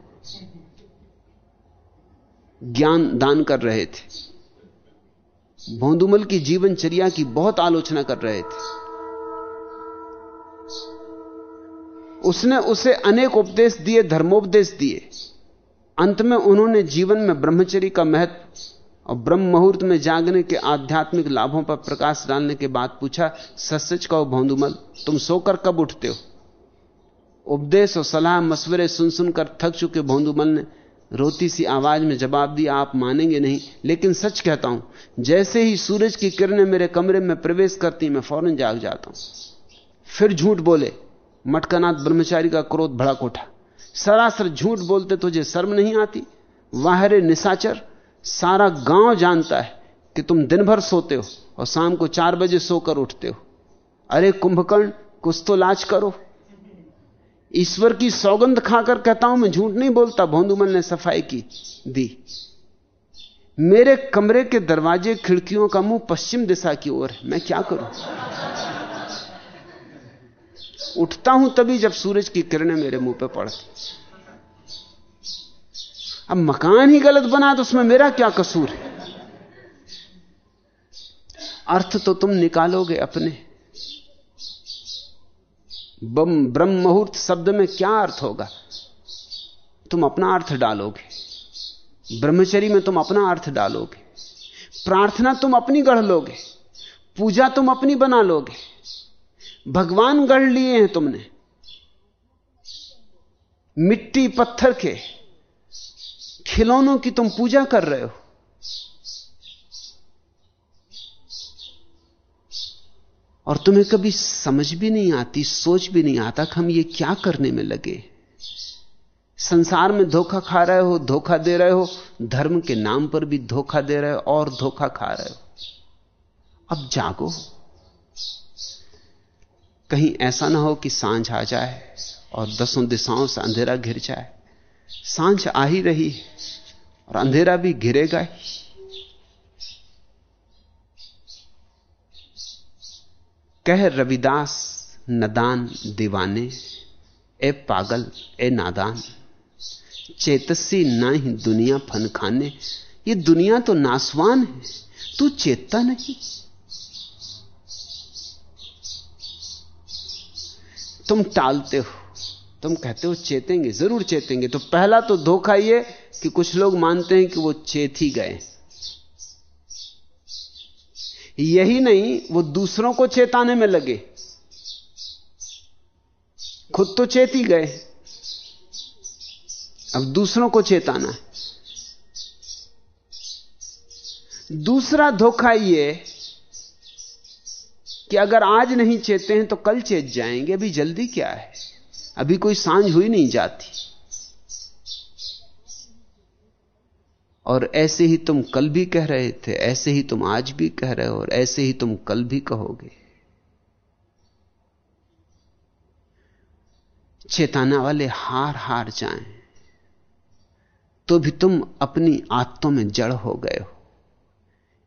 ज्ञान दान कर रहे थे। भोंदुमल की जीवनचर्या की बहुत आलोचना कर रहे थे। उसने उसे अनेक उपदेश दिए, धर्मोपदेश दिए। अंत में उन्होंने जीवन में ब्रह्मचरी का महत्व और ब्रह्म मुहूर्त में जागने के आध्यात्मिक लाभों पर प्रकाश डालने के बाद पूछा सच कहो भोंदुमल, तुम सोकर कब उठते हो? उपदेश और सलाह मशवरे सुन सुनकर थक चुके भोंदुमल ने रोती सी आवाज़ में जवाब दिया, आप मानेंगे नहीं, लेकिन सच कहता हूँ, जैसे ही सूरज की किरणें मेरे कमरे में प्रवेश करती, मैं फ़ौरन जाग जाता हूँ। फिर झूठ बोले मटकानाथ ब्रह्मचारी का क्रोध भड़क उठा। सरासर झूठ बोलते तुझे शर्म नहीं आती? वाहरे निशाचर, सारा गाँव जानता है कि तुम दिन भर सोते हो और शाम को चार बजे सोकर उठते हो। अरे कुंभकर्ण, कुछ तो लाज करो। ईश्वर की सौगंध खाकर कहता हूँ, मैं झूठ नहीं बोलता, भोंदुमल ने सफ़ाई की, दी। मेरे कमरे के दरवाजे खिड़कियों का मुँह पश्चिम दिशा की ओर है, मैं क्या करूँ? उठता हूँ तभी जब सूरज की किरणें मेरे मुँह पे पड़ती। अब मकान ही गलत बना तो उसमें मेरा क्या कसूर है? अर्थ तो तुम निकालोगे अपने। ब्रह्म मुहूर्त शब्द में क्या अर्थ होगा? तुम अपना अर्थ डालोगे। ब्रह्मचरी में तुम अपना अर्थ डालोगे। प्रार्थना तुम अपनी गढ़ लोगे। पूजा तुम अपनी बना लोगे। भगवान गढ़ लिए हैं तुमने। मिट्टी पत्थर के खिलौनों की तुम पूजा कर रहे हो। और तुम्हें कभी समझ भी नहीं आती, सोच भी नहीं आता कि हम ये क्या करने में लगे। संसार में धोखा खा रहे हो, धोखा दे रहे हो, धर्म के नाम पर भी धोखा दे रहे हो और धोखा खा रहे हो। अब जागो। कहीं ऐसा ना हो कि साँझ आ जाए और दसों दिशाओं से अंधेरा घिर जाए। साँझ आ ही रही है और अंधेरा भी घिरेगा ही। कह रविदास, नदान दीवाने, ए पागल, ए नादान चेतसी ना ही दुनिया फन खाने ये दुनिया तो नासवान है, तू चेतता नहीं। तुम टालते हो, तुम कहते हो चेतेंगे, ज़रूर चेतेंगे। तो पहला तो धोखा यह कि कुछ लोग मानते हैं कि वो चेत ही गए। यही नहीं, वो दूसरों को चेताने में लगे। खुद तो चेत ही गए। अब दूसरों को चेताना। दूसरा धोखा यह कि अगर आज नहीं चेते हैं तो कल चेत जाएँगे, अभी जल्दी क्या है? अभी कोई साँझ हुई नहीं जाती। और ऐसे ही तुम कल भी कह रहे थे, ऐसे ही तुम आज भी कह रहे हो, और ऐसे ही तुम कल भी कहोगे। चेताना वाले हार हार जाएँ तो भी तुम अपनी आत्तों में जड़ हो गए हो।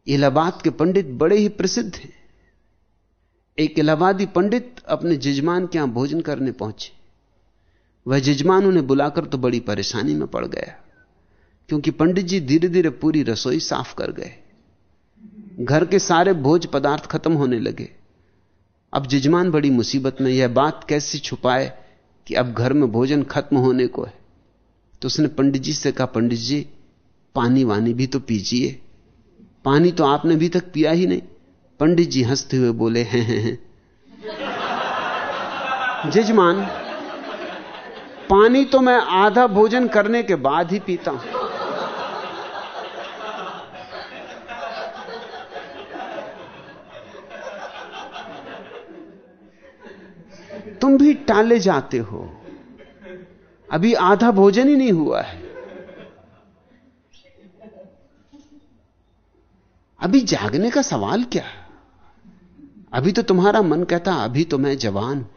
इलाहाबाद के पंडित बड़े ही प्रसिद्ध हैं। एक इलाहाबादी पंडित अपने जजमान के यहाँ भोजन करने पहुँचे। वह जजमान उन्हें बुलाकर तो बड़ी परेशानी में पड़ गया, क्योंकि पंडित जी धीरे धीरे पूरी रसोई साफ़ कर गए। घर के सारे भोज पदार्थ खत्म होने लगे। अब जजमान बड़ी मुसीबत में यह बात कैसे छुपाए कि अब घर में भोजन खत्म होने को है? तो उसने पंडित जी से कहा, पंडित जी पानी वानी भी तो पीजिए। पानी तो आपने अभी तक पिया ही नहीं। पंडित जी हँसते हुए बोले, हैं हैं हैं। जजमान, पानी तो मैं आधा भोजन करने के बाद ही पीता हूँ। तुम भी टाले जाते हो। अभी आधा भोजन ही नहीं हुआ है। अभी जागने का सवाल क्या अभी तो तुम्हारा मन कहता, अभी तो मैं जवान हूँ।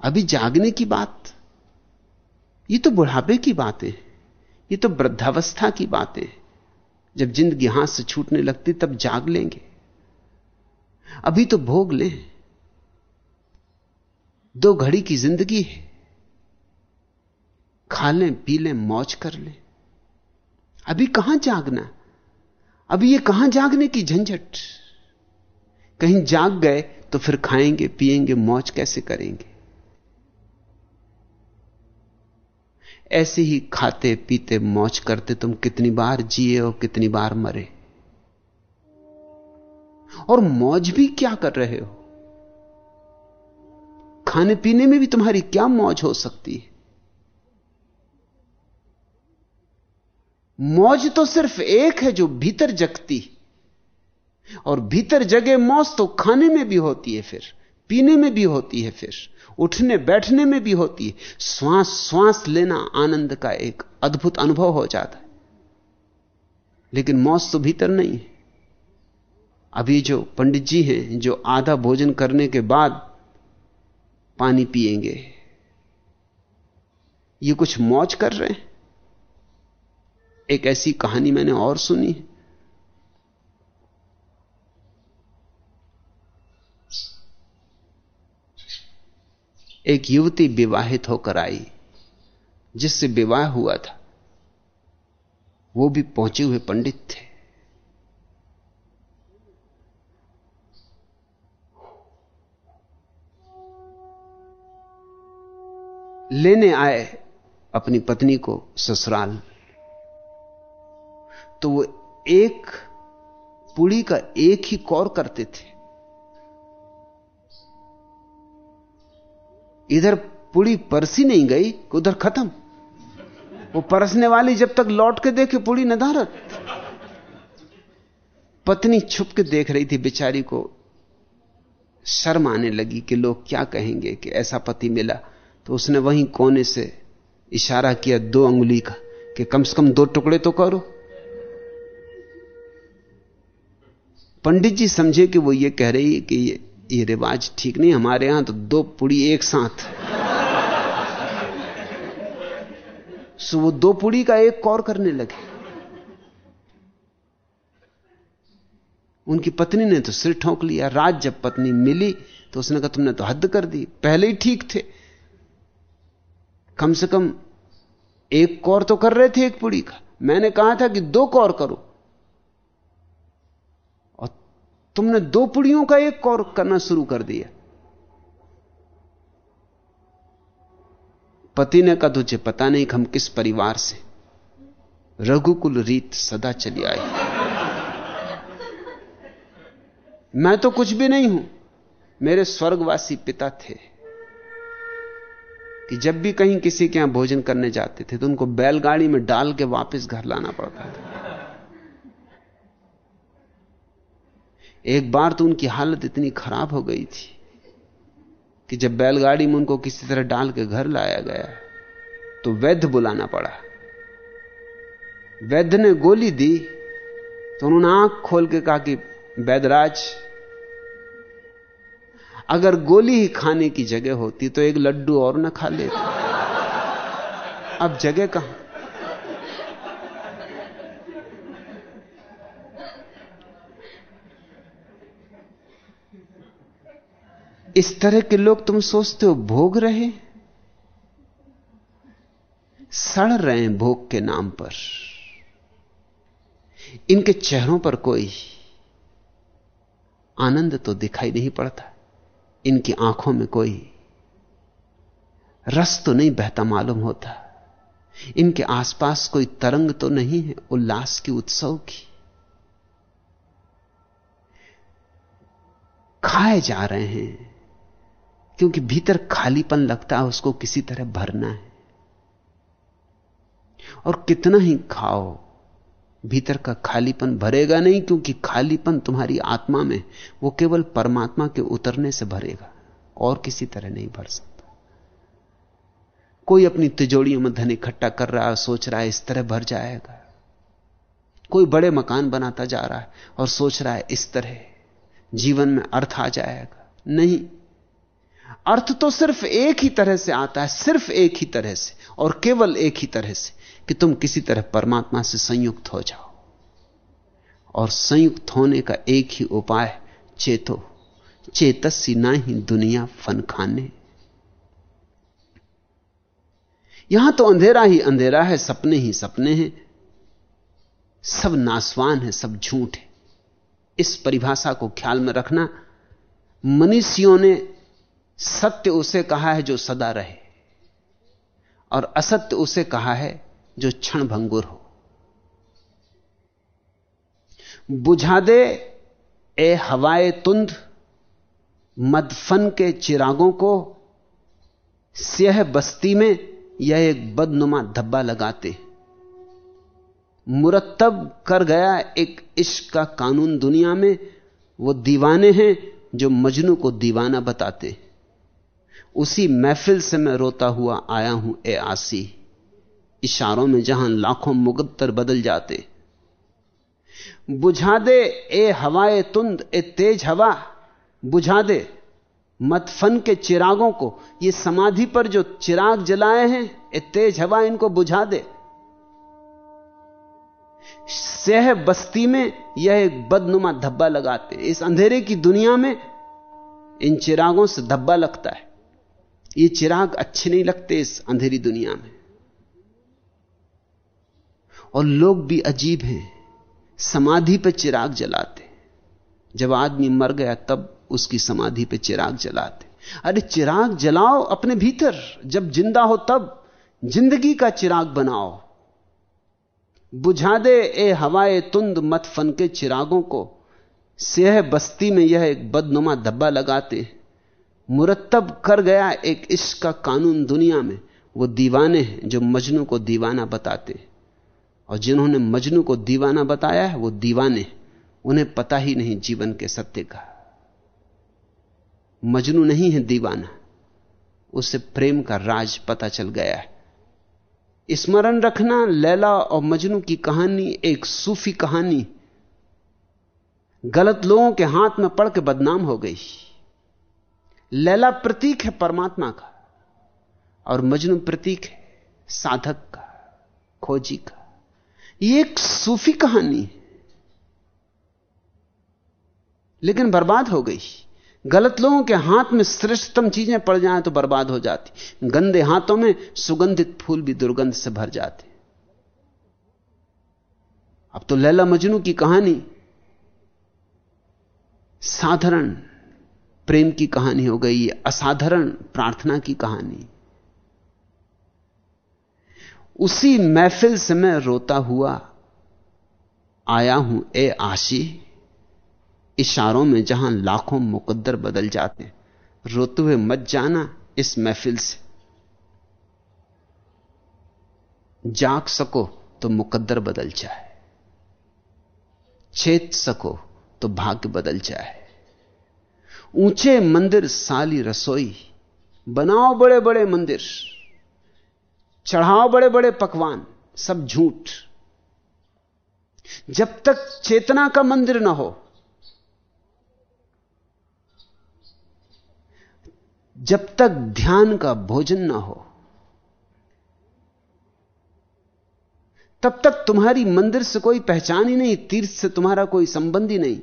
अभी जागने की बात, ये तो बुढ़ापे की बातें ये तो वृद्धावस्था की बातें जब ज़िंदगी हाथ से छूटने लगती, तब जाग लेंगे। अभी तो भोग लें। दो घड़ी की ज़िंदगी है। खा लें, पी लें, मौज कर लें। अभी कहाँ जागना? अभी ये कहाँ जागने की झंझट? कहीं जाग गए तो फिर खाएँगे, पिएँगे, मौज कैसे करेंगे? ऐसे ही खाते, पीते, मौज करते तुम कितनी बार जिए और कितनी बार मरे। और मौज भी क्या कर रहे हो? खाने पीने में भी तुम्हारी क्या मौज हो सकती है? मौज तो सिर्फ़ एक है जो भीतर जगती। और भीतर जगे मौज तो खाने में भी होती है फिर, पीने में भी होती है फिर, उठने बैठने में भी होती है। श्वास श्वास लेना आनंद का एक अद्भुत अनुभव हो जाता है। लेकिन मौज तो भीतर नहीं है। अभी जो पंडित जी हैं, जो आधा भोजन करने के बाद पानी पिएँगे ये कुछ मौज कर रहे हैं? एक ऐसी कहानी मैंने और सुनी है। एक युवती विवाहित होकर आई, जिससे विवाह हुआ था। वो भी पहुँचे हुए पंडित थे। लेने आए अपनी पत्नी को ससुराल। तो वो एक पुड़ी का एक ही कौर करते थे। इधर पुड़ी परसी नहीं गई उधर खत्म। वो परसने वाली जब तक लौट के देखे पुड़ी नदारत पत्नी छुप के देख रही थी बेचारी को। शर्म आने लगी कि लोग क्या कहेंगे कि ऐसा पति मिला। तो उसने वहीं कोने से इशारा किया दो अंगुली का कि कम से कम दो टुकड़े तो करो। पंडित जी समझे कि वो ये कह रही है कि ये ये रिवाज ठीक नहीं हमारे यहाँ तो दो पुड़ी एक साथ। सो वो दो पुड़ी का एक कौर करने लगे। उनकी पत्नी ने तो सिर ठोंक लिया, रात जब पत्नी मिली तो उसने कहा, तुमने तो हद कर दी, पहले ही ठीक थे। कम से कम एक कौर तो कर रहे थे एक पुड़ी का। मैंने कहा था कि दो कौर करो। तुमने दो पुड़ियों का एक कौर करना शुरू कर दिया। पति ने कहा, तुझे पता नहीं कि हम किस परिवार से। रघुकुल रीत सदा चली आई। मैं तो कुछ भी नहीं हूँ। मेरे स्वर्गवासी पिता थे कि जब भी कहीं किसी के यहाँ भोजन करने जाते थे तो उनको बैलगाड़ी में डाल के वापस घर लाना पड़ता था। एक बार तो उनकी हालत इतनी खराब हो गई थी कि जब बैलगाड़ी में उनको किसी तरह डाल के घर लाया गया तो वैद्य बुलाना पड़ा। वैद्य ने गोली दी तो उन्होंने आँख खोल के कहा कि वैदराज अगर गोली ही खाने की जगह होती तो एक लड्डू और न खा लेते। अब जगह कहाँ? इस तरह के लोग तुम सोचते हो भोग रहे? सड़ रहे हैं भोग के नाम पर। इनके चेहरों पर कोई आनंद तो दिखाई नहीं पड़ता। इनकी आँखों में कोई रस तो नहीं बहता मालूम होता। इनके आसपास कोई तरंग तो नहीं है उल्लास की, उत्सव की। खाए जा रहे हैं। क्योंकि भीतर खालीपन लगता है, उसको किसी तरह भरना है। और कितना ही खाओ, भीतर का खालीपन भरेगा नहीं, क्योंकि खालीपन तुम्हारी आत्मा में, वो केवल परमात्मा के उतरने से भरेगा, और किसी तरह नहीं भर सकता। कोई अपनी तिजोड़ियों में धन इकट्ठा कर रहा है, सोच रहा है, इस तरह भर जाएगा। कोई बड़े मकान बनाता जा रहा है, और सोच रहा है, इस तरह, जीवन में अर्थ आ जाएगा। नहीं अर्थ तो सिर्फ़ एक ही तरह से आता है, सिर्फ़ एक ही तरह से, और केवल एक ही तरह से, कि तुम किसी तरह परमात्मा से संयुक्त हो जाओ। और संयुक्त होने का एक ही उपाय, चेतो। चेतसी ना ही दुनिया फन खाने। यहाँ तो अंधेरा ही अंधेरा है, सपने ही सपने हैं। सब नासवान है, सब झूठ है। इस परिभाषा को ख्याल में रखना, मनीषियों ने सत्य उसे कहा है जो सदा रहे और असत्य उसे कहा है जो क्षण भंगुर हो। बुझा दे, ए हवाए तुंद मदफन के चिरागों को, स्यह बस्ती में यह एक बदनुमा धब्बा लगाते। मुरतब कर गया एक इश्क का कानून दुनिया में, वो दीवाने हैं जो मजनू को दीवाना बताते। उसी महफिल से मैं रोता हुआ आया हूँ, ए आसी। इशारों में जहाँ लाखों मुगत्तर बदल जाते। बुझा दे, ए हवाए तुंद, ए तेज हवा। बुझा दे मतफन के चिरागों को। ये समाधि पर जो चिराग जलाए हैं, ए तेज हवा, इनको बुझा दे। सह बस्ती में यह एक बदनुमा धब्बा लगाते। इस अंधेरे की दुनिया में इन चिरागों से धब्बा लगता है। ये चिराग अच्छे नहीं लगते इस अंधेरी दुनिया में। और लोग भी अजीब हैं, समाधि पे चिराग जलाते। जब आदमी मर गया, तब उसकी समाधि पे चिराग जलाते। अरे चिराग जलाओ अपने भीतर, जब ज़िंदा हो तब ज़िंदगी का चिराग बनाओ। बुझा दे, ए हवाए तुंद मत फन के चिरागों को। सेह बस्ती में यह एक बदनुमा धब्बा लगाते मुरतब कर गया एक इश्क का कानून दुनिया में। वो दीवाने हैं जो मजनू को दीवाना बताते हैं। और जिन्होंने मजनू को दीवाना बताया है, वो दीवाने उन्हें पता ही नहीं जीवन के सत्य का। मजनू नहीं है दीवाना। उसे प्रेम का राज पता चल गया है। स्मरण रखना लैला और मजनू की कहानी एक सूफी कहानी। गलत लोगों के हाथ में पड़ के बदनाम हो गई। लैला प्रतीक है परमात्मा का और मजनू प्रतीक है साधक का, खोजी का। ये एक सूफी कहानी है। लेकिन बर्बाद हो गई। गलत लोगों के हाथ में श्रेष्ठतम चीज़ें पड़ जाएँ तो बर्बाद हो जाती। गंदे हाथों में सुगंधित फूल भी दुर्गंध से भर जाते। अब तो लैला मजनू की कहानी साधारण प्रेम की कहानी हो गई, असाधारण प्रार्थना की कहानी। उसी महफिल से मैं रोता हुआ आया हूँ ए आशी, इशारों में जहाँ लाखों मुकद्दर बदल जाते हैं। रोते हुए मत जाना इस महफिल से। जाग सको तो मुकद्दर बदल जाए। छेद सको तो भाग्य बदल जाए। ऊँचे मंदिर साली रसोई, बनाओ बड़े बड़े मंदिर, चढ़ाओ बड़े बड़े पकवान, सब झूठ। जब तक चेतना का मंदिर ना हो, जब तक ध्यान का भोजन ना हो, तब तक तुम्हारी मंदिर से कोई पहचान ही नहीं, तीर्थ से तुम्हारा कोई संबंध ही नहीं।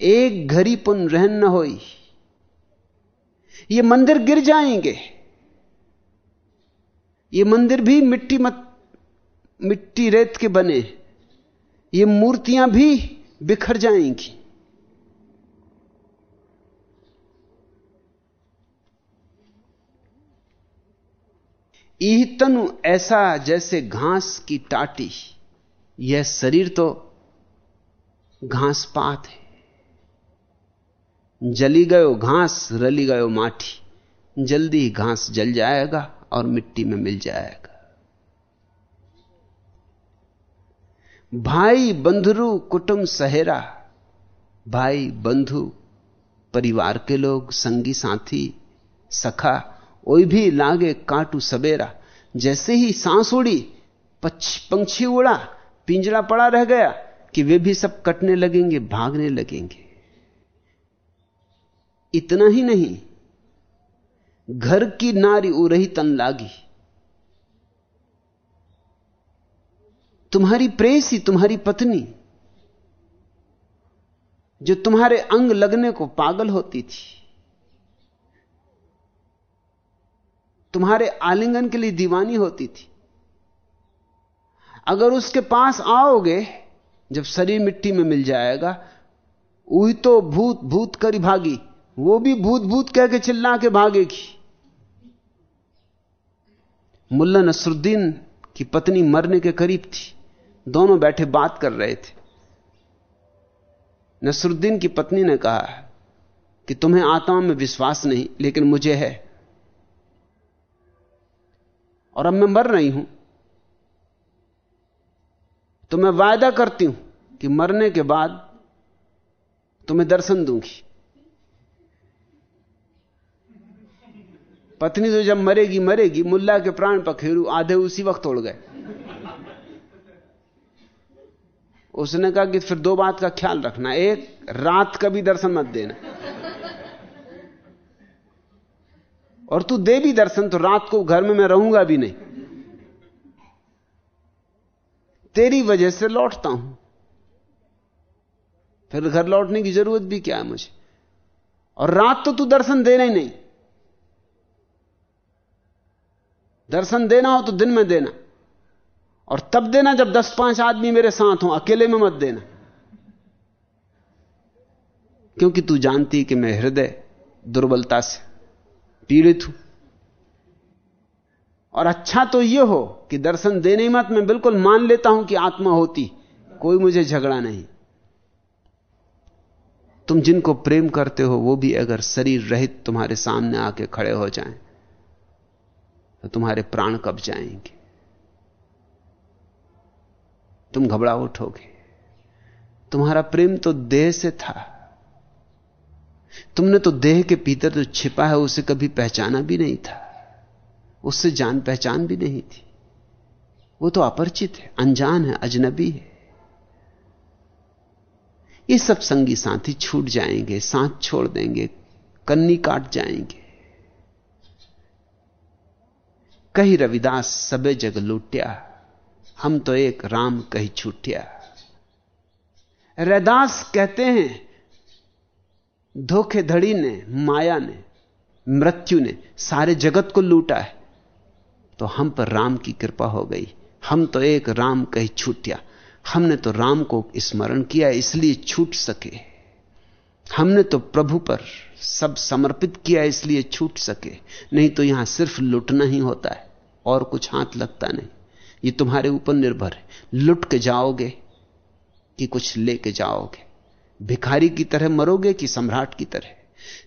एक घड़ी पुन रहन न होई। ये मंदिर गिर जाएँगे। ये मंदिर भी मिट्टी मत, मिट्टी रेत के बने। ये मूर्तियाँ भी बिखर जाएँगी। ईह तनु ऐसा जैसे घास की टाटी। यह शरीर तो घास पात है। जली गयो घास, रली गयो माठी। जल्दी घास जल जाएगा और मिट्टी में मिल जाएगा। भाई बंधुरु कुटुंब सहेरा। भाई बंधु, परिवार के लोग, संगी साथी, सखा, ओई भी लागे काटू सबेरा जैसे ही सांस उड़ी पंछी उड़ा, पिंजरा पड़ा रह गया कि वे भी सब कटने लगेंगे, भागने लगेंगे। इतना ही नहीं, घर की नारी उरही तन लागी। तुम्हारी प्रेसी, तुम्हारी पत्नी, जो तुम्हारे अंग लगने को पागल होती थी, तुम्हारे आलिंगन के लिए दीवानी होती थी, अगर उसके पास आओगे, जब शरीर मिट्टी में मिल जाएगा वही तो भूत भूत करी भागी। वो भी भूत भूत कह के चिल्ला के भागेगी। मुल्ला नसरुद्दीन की पत्नी मरने के करीब थी। दोनों बैठे बात कर रहे थे। नसरुद्दीन की पत्नी ने कहा कि तुम्हें आत्मा में विश्वास नहीं, लेकिन मुझे है। और अब मैं मर रही हूँ। तो मैं वायदा करती हूँ कि मरने के बाद तुम्हें दर्शन दूँगी। पत्नी तो जब मरेगी मरेगी, मुल्ला के प्राण पखेरु, आधे उसी वक्त तोड़ गए। उसने कहा कि फिर दो बात का ख्याल रखना। एक, रात का भी दर्शन मत देना। और तू दे भी दर्शन तो रात को घर में मैं रहूँगा भी नहीं। तेरी वजह से लौटता हूँ। फिर घर लौटने की ज़रूरत भी क्या है मुझे? और रात तो तू दर्शन देना ही नहीं। दर्शन देना हो तो दिन में देना। और तब देना जब दस पाँच आदमी मेरे साथ हो, अकेले में मत देना। क्योंकि तू जानती कि मैं हृदय दुर्बलता से पीड़ित हूँ। और अच्छा तो यह हो कि दर्शन देने मत, मैं बिल्कुल मान लेता हूँ कि आत्मा होती, कोई मुझे झगड़ा नहीं। तुम जिनको प्रेम करते हो, वो भी अगर शरीर रहित तुम्हारे सामने आके खड़े हो जाएँ। तो तुम्हारे प्राण कब जाएँगे? तुम घबरा उठोगे। तुम्हारा प्रेम तो देह से था। तुमने तो देह के भीतर जो छिपा है, उसे कभी पहचाना भी नहीं था। उससे जान पहचान भी नहीं थी। वो तो अपरिचित है, अनजान है, अजनबी है। ये सब संगी साथी छूट जाएँगे, साथ छोड़ देंगे, कन्नी काट जाएँगे। कही रविदास, सबे जग लूटिया। हम तो एक राम कही छूटिया। रैदास कहते हैं, धोखेधड़ी ने, माया ने, मृत्यु ने, सारे जगत को लूटा है। तो हम पर राम की कृपा हो गई। हम तो एक राम कही छूटिया। हमने तो राम को स्मरण किया, इसलिए छूट सके। हमने तो प्रभु पर सब समर्पित किया, इसलिए छूट सके। नहीं तो यहाँ सिर्फ़ लुटना ही होता है। और कुछ हाथ लगता नहीं। ये तुम्हारे ऊपर निर्भर है। लुट के जाओगे कि कुछ लेके जाओगे? भिखारी की तरह मरोगे कि सम्राट की तरह?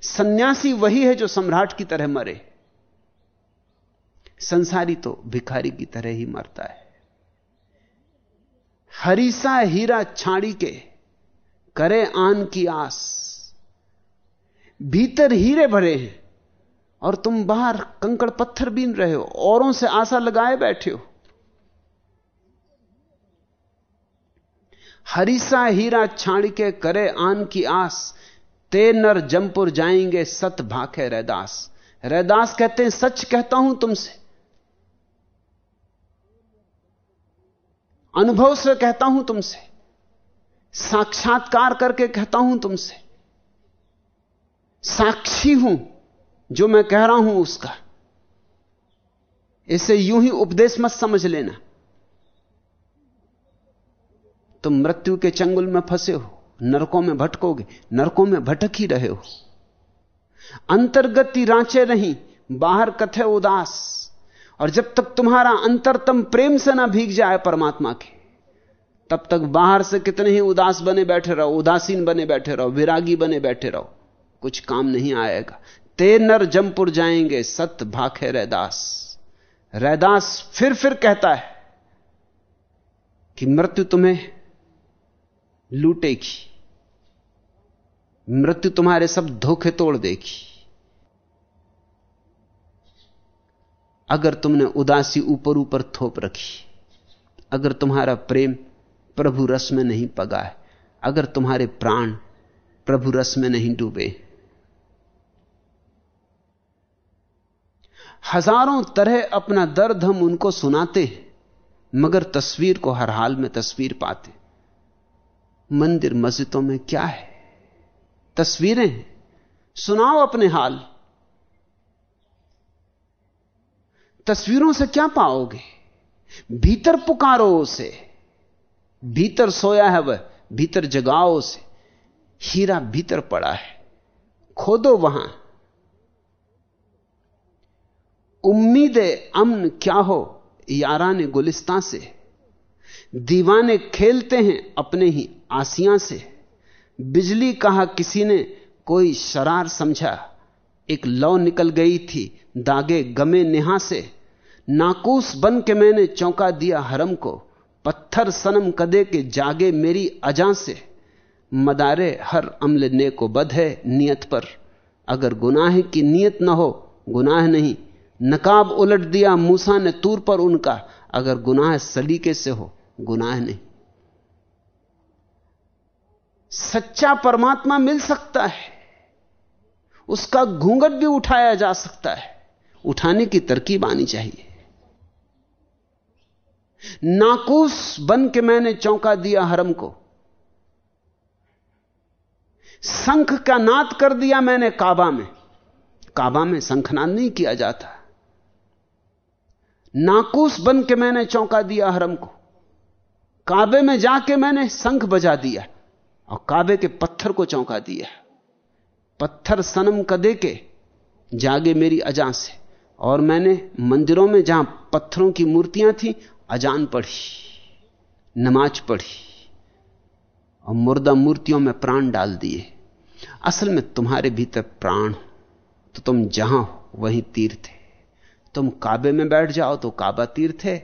सन्यासी वही है जो सम्राट की तरह मरे। संसारी तो भिखारी की तरह ही मरता है। हरीसा हीरा छाड़ी के करे आन की आस। भीतर हीरे भरे हैं। और तुम बाहर कंकड़ पत्थर बीन रहे हो, औरों से आशा लगाए बैठे हो। हरीसा हीरा छाड़ के करे आन की आस, ते नर जमपुर जाएँगे सत भाखे रैदास। रैदास कहते हैं, सच कहता हूँ तुमसे। अनुभव से कहता हूँ तुमसे। साक्षात्कार करके कहता हूँ तुमसे। साक्षी हूँ। जो मैं कह रहा हूँ उसका। इसे यूँ ही उपदेश मत समझ लेना। तुम मृत्यु के चंगुल में फंसे हो, नरकों में भटकोगे, नरकों में भटक ही रहे हो। अंतर्गति रांचे नहीं, बाहर कथे उदास। और जब तक तुम्हारा अंतरतम प्रेम से ना भीग जाए परमात्मा के, तब तक बाहर से कितने ही उदास बने बैठे रहो, उदासीन बने बैठे रहो, विरागी बने बैठे रहो, कुछ काम नहीं आएगा। ते नर जमपुर जाएँगे, सत भाखे रैदास। रैदास फिर फिर कहता है कि मृत्यु तुम्हें लूटेगी, मृत्यु तुम्हारे सब धोखे तोड़ देगी। अगर तुमने उदासी ऊपर ऊपर थोप रखी, अगर तुम्हारा प्रेम प्रभु रस में नहीं पगा है, अगर तुम्हारे प्राण प्रभु रस में नहीं डूबे हज़ारों तरह अपना दर्द हम उनको सुनाते हैं, मगर तस्वीर को हर हाल में तस्वीर पाते मंदिर मस्जिदों में क्या है? तस्वीरें सुनाओ अपने हाल। तस्वीरों से क्या पाओगे? भीतर पुकारो उसे। भीतर सोया है वह, भीतर जगाओ उसे। हीरा भीतर पड़ा है। खोदो वहाँ। उम्मीद अमन क्या हो? यारा ने गुलिस्तां से। दीवाने खेलते हैं अपने ही आसियाँ से। बिजली कहा किसी ने, कोई शरार समझा। एक लौ निकल गई थी दागे गमे नेहा से। नाकूस बन के मैंने चौंका दिया हरम को। पत्थर सनम कदे के जागे मेरी अजा से। मदारे हर अमल ने को बद है नियत पर। अगर गुनाह की नियत न हो, गुनाह नहीं। नकाब उलट दिया, मूसा ने तूर पर उनका। अगर गुनाह सलीके से हो, गुनाह नहीं। सच्चा परमात्मा मिल सकता है। उसका घूंघट भी उठाया जा सकता है। उठाने की तरकीब आनी चाहिए। नाकूस बन के मैंने चौंका दिया हरम को। संख का नाद कर दिया मैंने काबा में। काबा में संखनाद नहीं किया जाता। नाकूस बन के मैंने चौंका दिया हरम को। काबे में जाके मैंने संख बजा दिया और काबे के पत्थर को चौंका दिया पत्थर सनम कदे के जागे मेरी अजा से और मैंने मंदिरों में जहाँ पत्थरों की मूर्तियाँ थी, अजान पढ़ी, नमाज़ पढ़ी और मुर्दा मूर्तियों में प्राण डाल दिए। असल में तुम्हारे भीतर प्राण तो तुम जहाँ हो, वहीं तीर्थ है। तुम काबे में बैठ जाओ तो काबा तीर्थ है,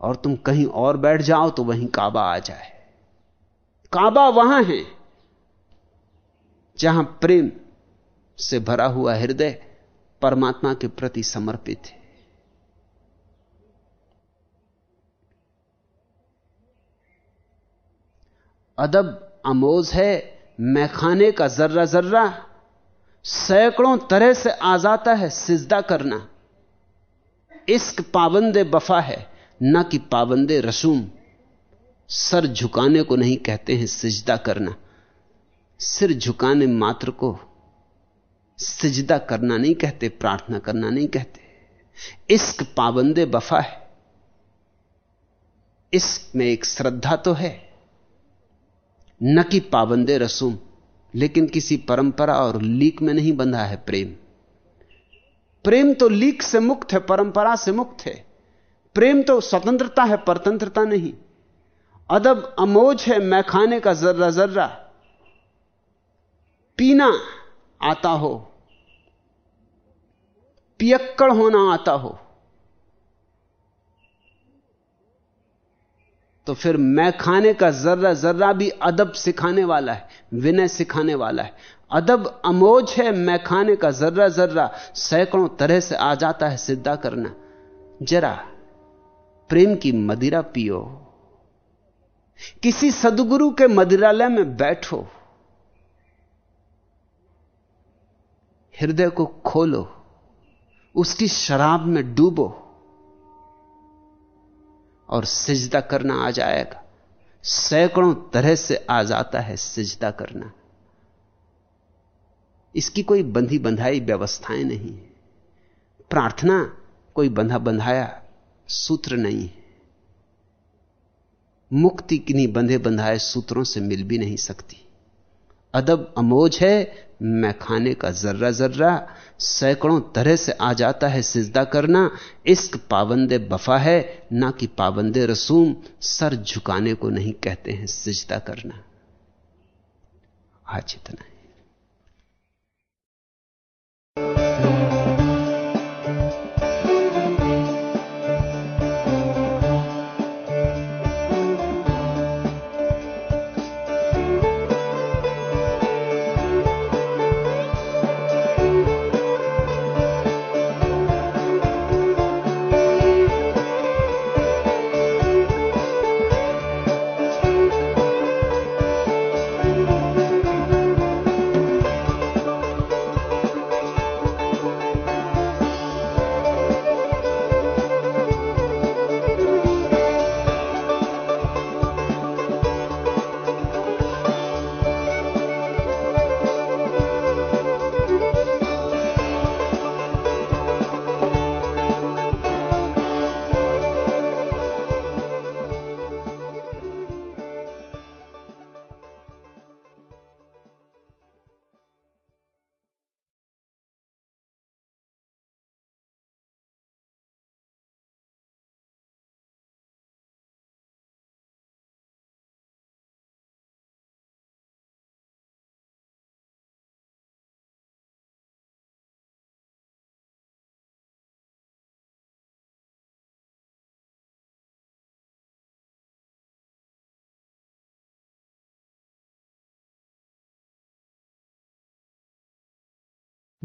और तुम कहीं और बैठ जाओ तो वहीं काबा आ जाए। काबा वहाँ है, जहाँ प्रेम से भरा हुआ हृदय परमात्मा के प्रति समर्पित है। अदब अमोज है मैखाने का जर्रा जर्रा सैकड़ों तरह से आ जाता है सिजदा करना। इश्क पाबंदे बफा है, न कि पाबंदे रसूम। सर झुकाने को नहीं कहते हैं सिजदा करना। सिर झुकाने मात्र को सिजदा करना नहीं कहते, प्रार्थना करना नहीं कहते। इश्क पाबंदे बफा है। इश्क में एक श्रद्धा तो है, न कि पाबंदे रसूम, लेकिन किसी परंपरा और लीक में नहीं बंधा है प्रेम। प्रेम तो लीक से मुक्त है, परंपरा से मुक्त है। प्रेम तो स्वतंत्रता है, परतंत्रता नहीं। अदब अमोज है मैखाने का जर्रा जर्रा। पीना आता हो। पियक्कड़ होना आता हो। तो फिर मैं खाने का जर्रा जर्रा भी अदब सिखाने वाला है, विनय सिखाने वाला है। अदब अमोज है मैखाने का जर्रा जर्रा, सैकड़ों तरह से आ जाता है सिद्धा करना। जरा प्रेम की मदिरा पियो। किसी सदगुरु के मदिरालय में बैठो। हृदय को खोलो। उसकी शराब में डूबो। और सिजदा करना आ जाएगा। सैकड़ों तरह से आ जाता है सिजदा करना। इसकी कोई बंधी बंधाई व्यवस्थाएँ नहीं प्रार्थना कोई बंधा बंधाया सूत्र नहीं है। मुक्ति किन्हीं बंधे बंधाए सूत्रों से मिल भी नहीं सकती। अदब अमोज है, मैं खाने का जर्रा जर्रा, सैकड़ों तरह से आ जाता है सिजदा करना, इश्क पाबंदे बफा है, ना कि पाबंदे रसूम, सर झुकाने को नहीं कहते हैं सिजदा करना। आज इतना है। Música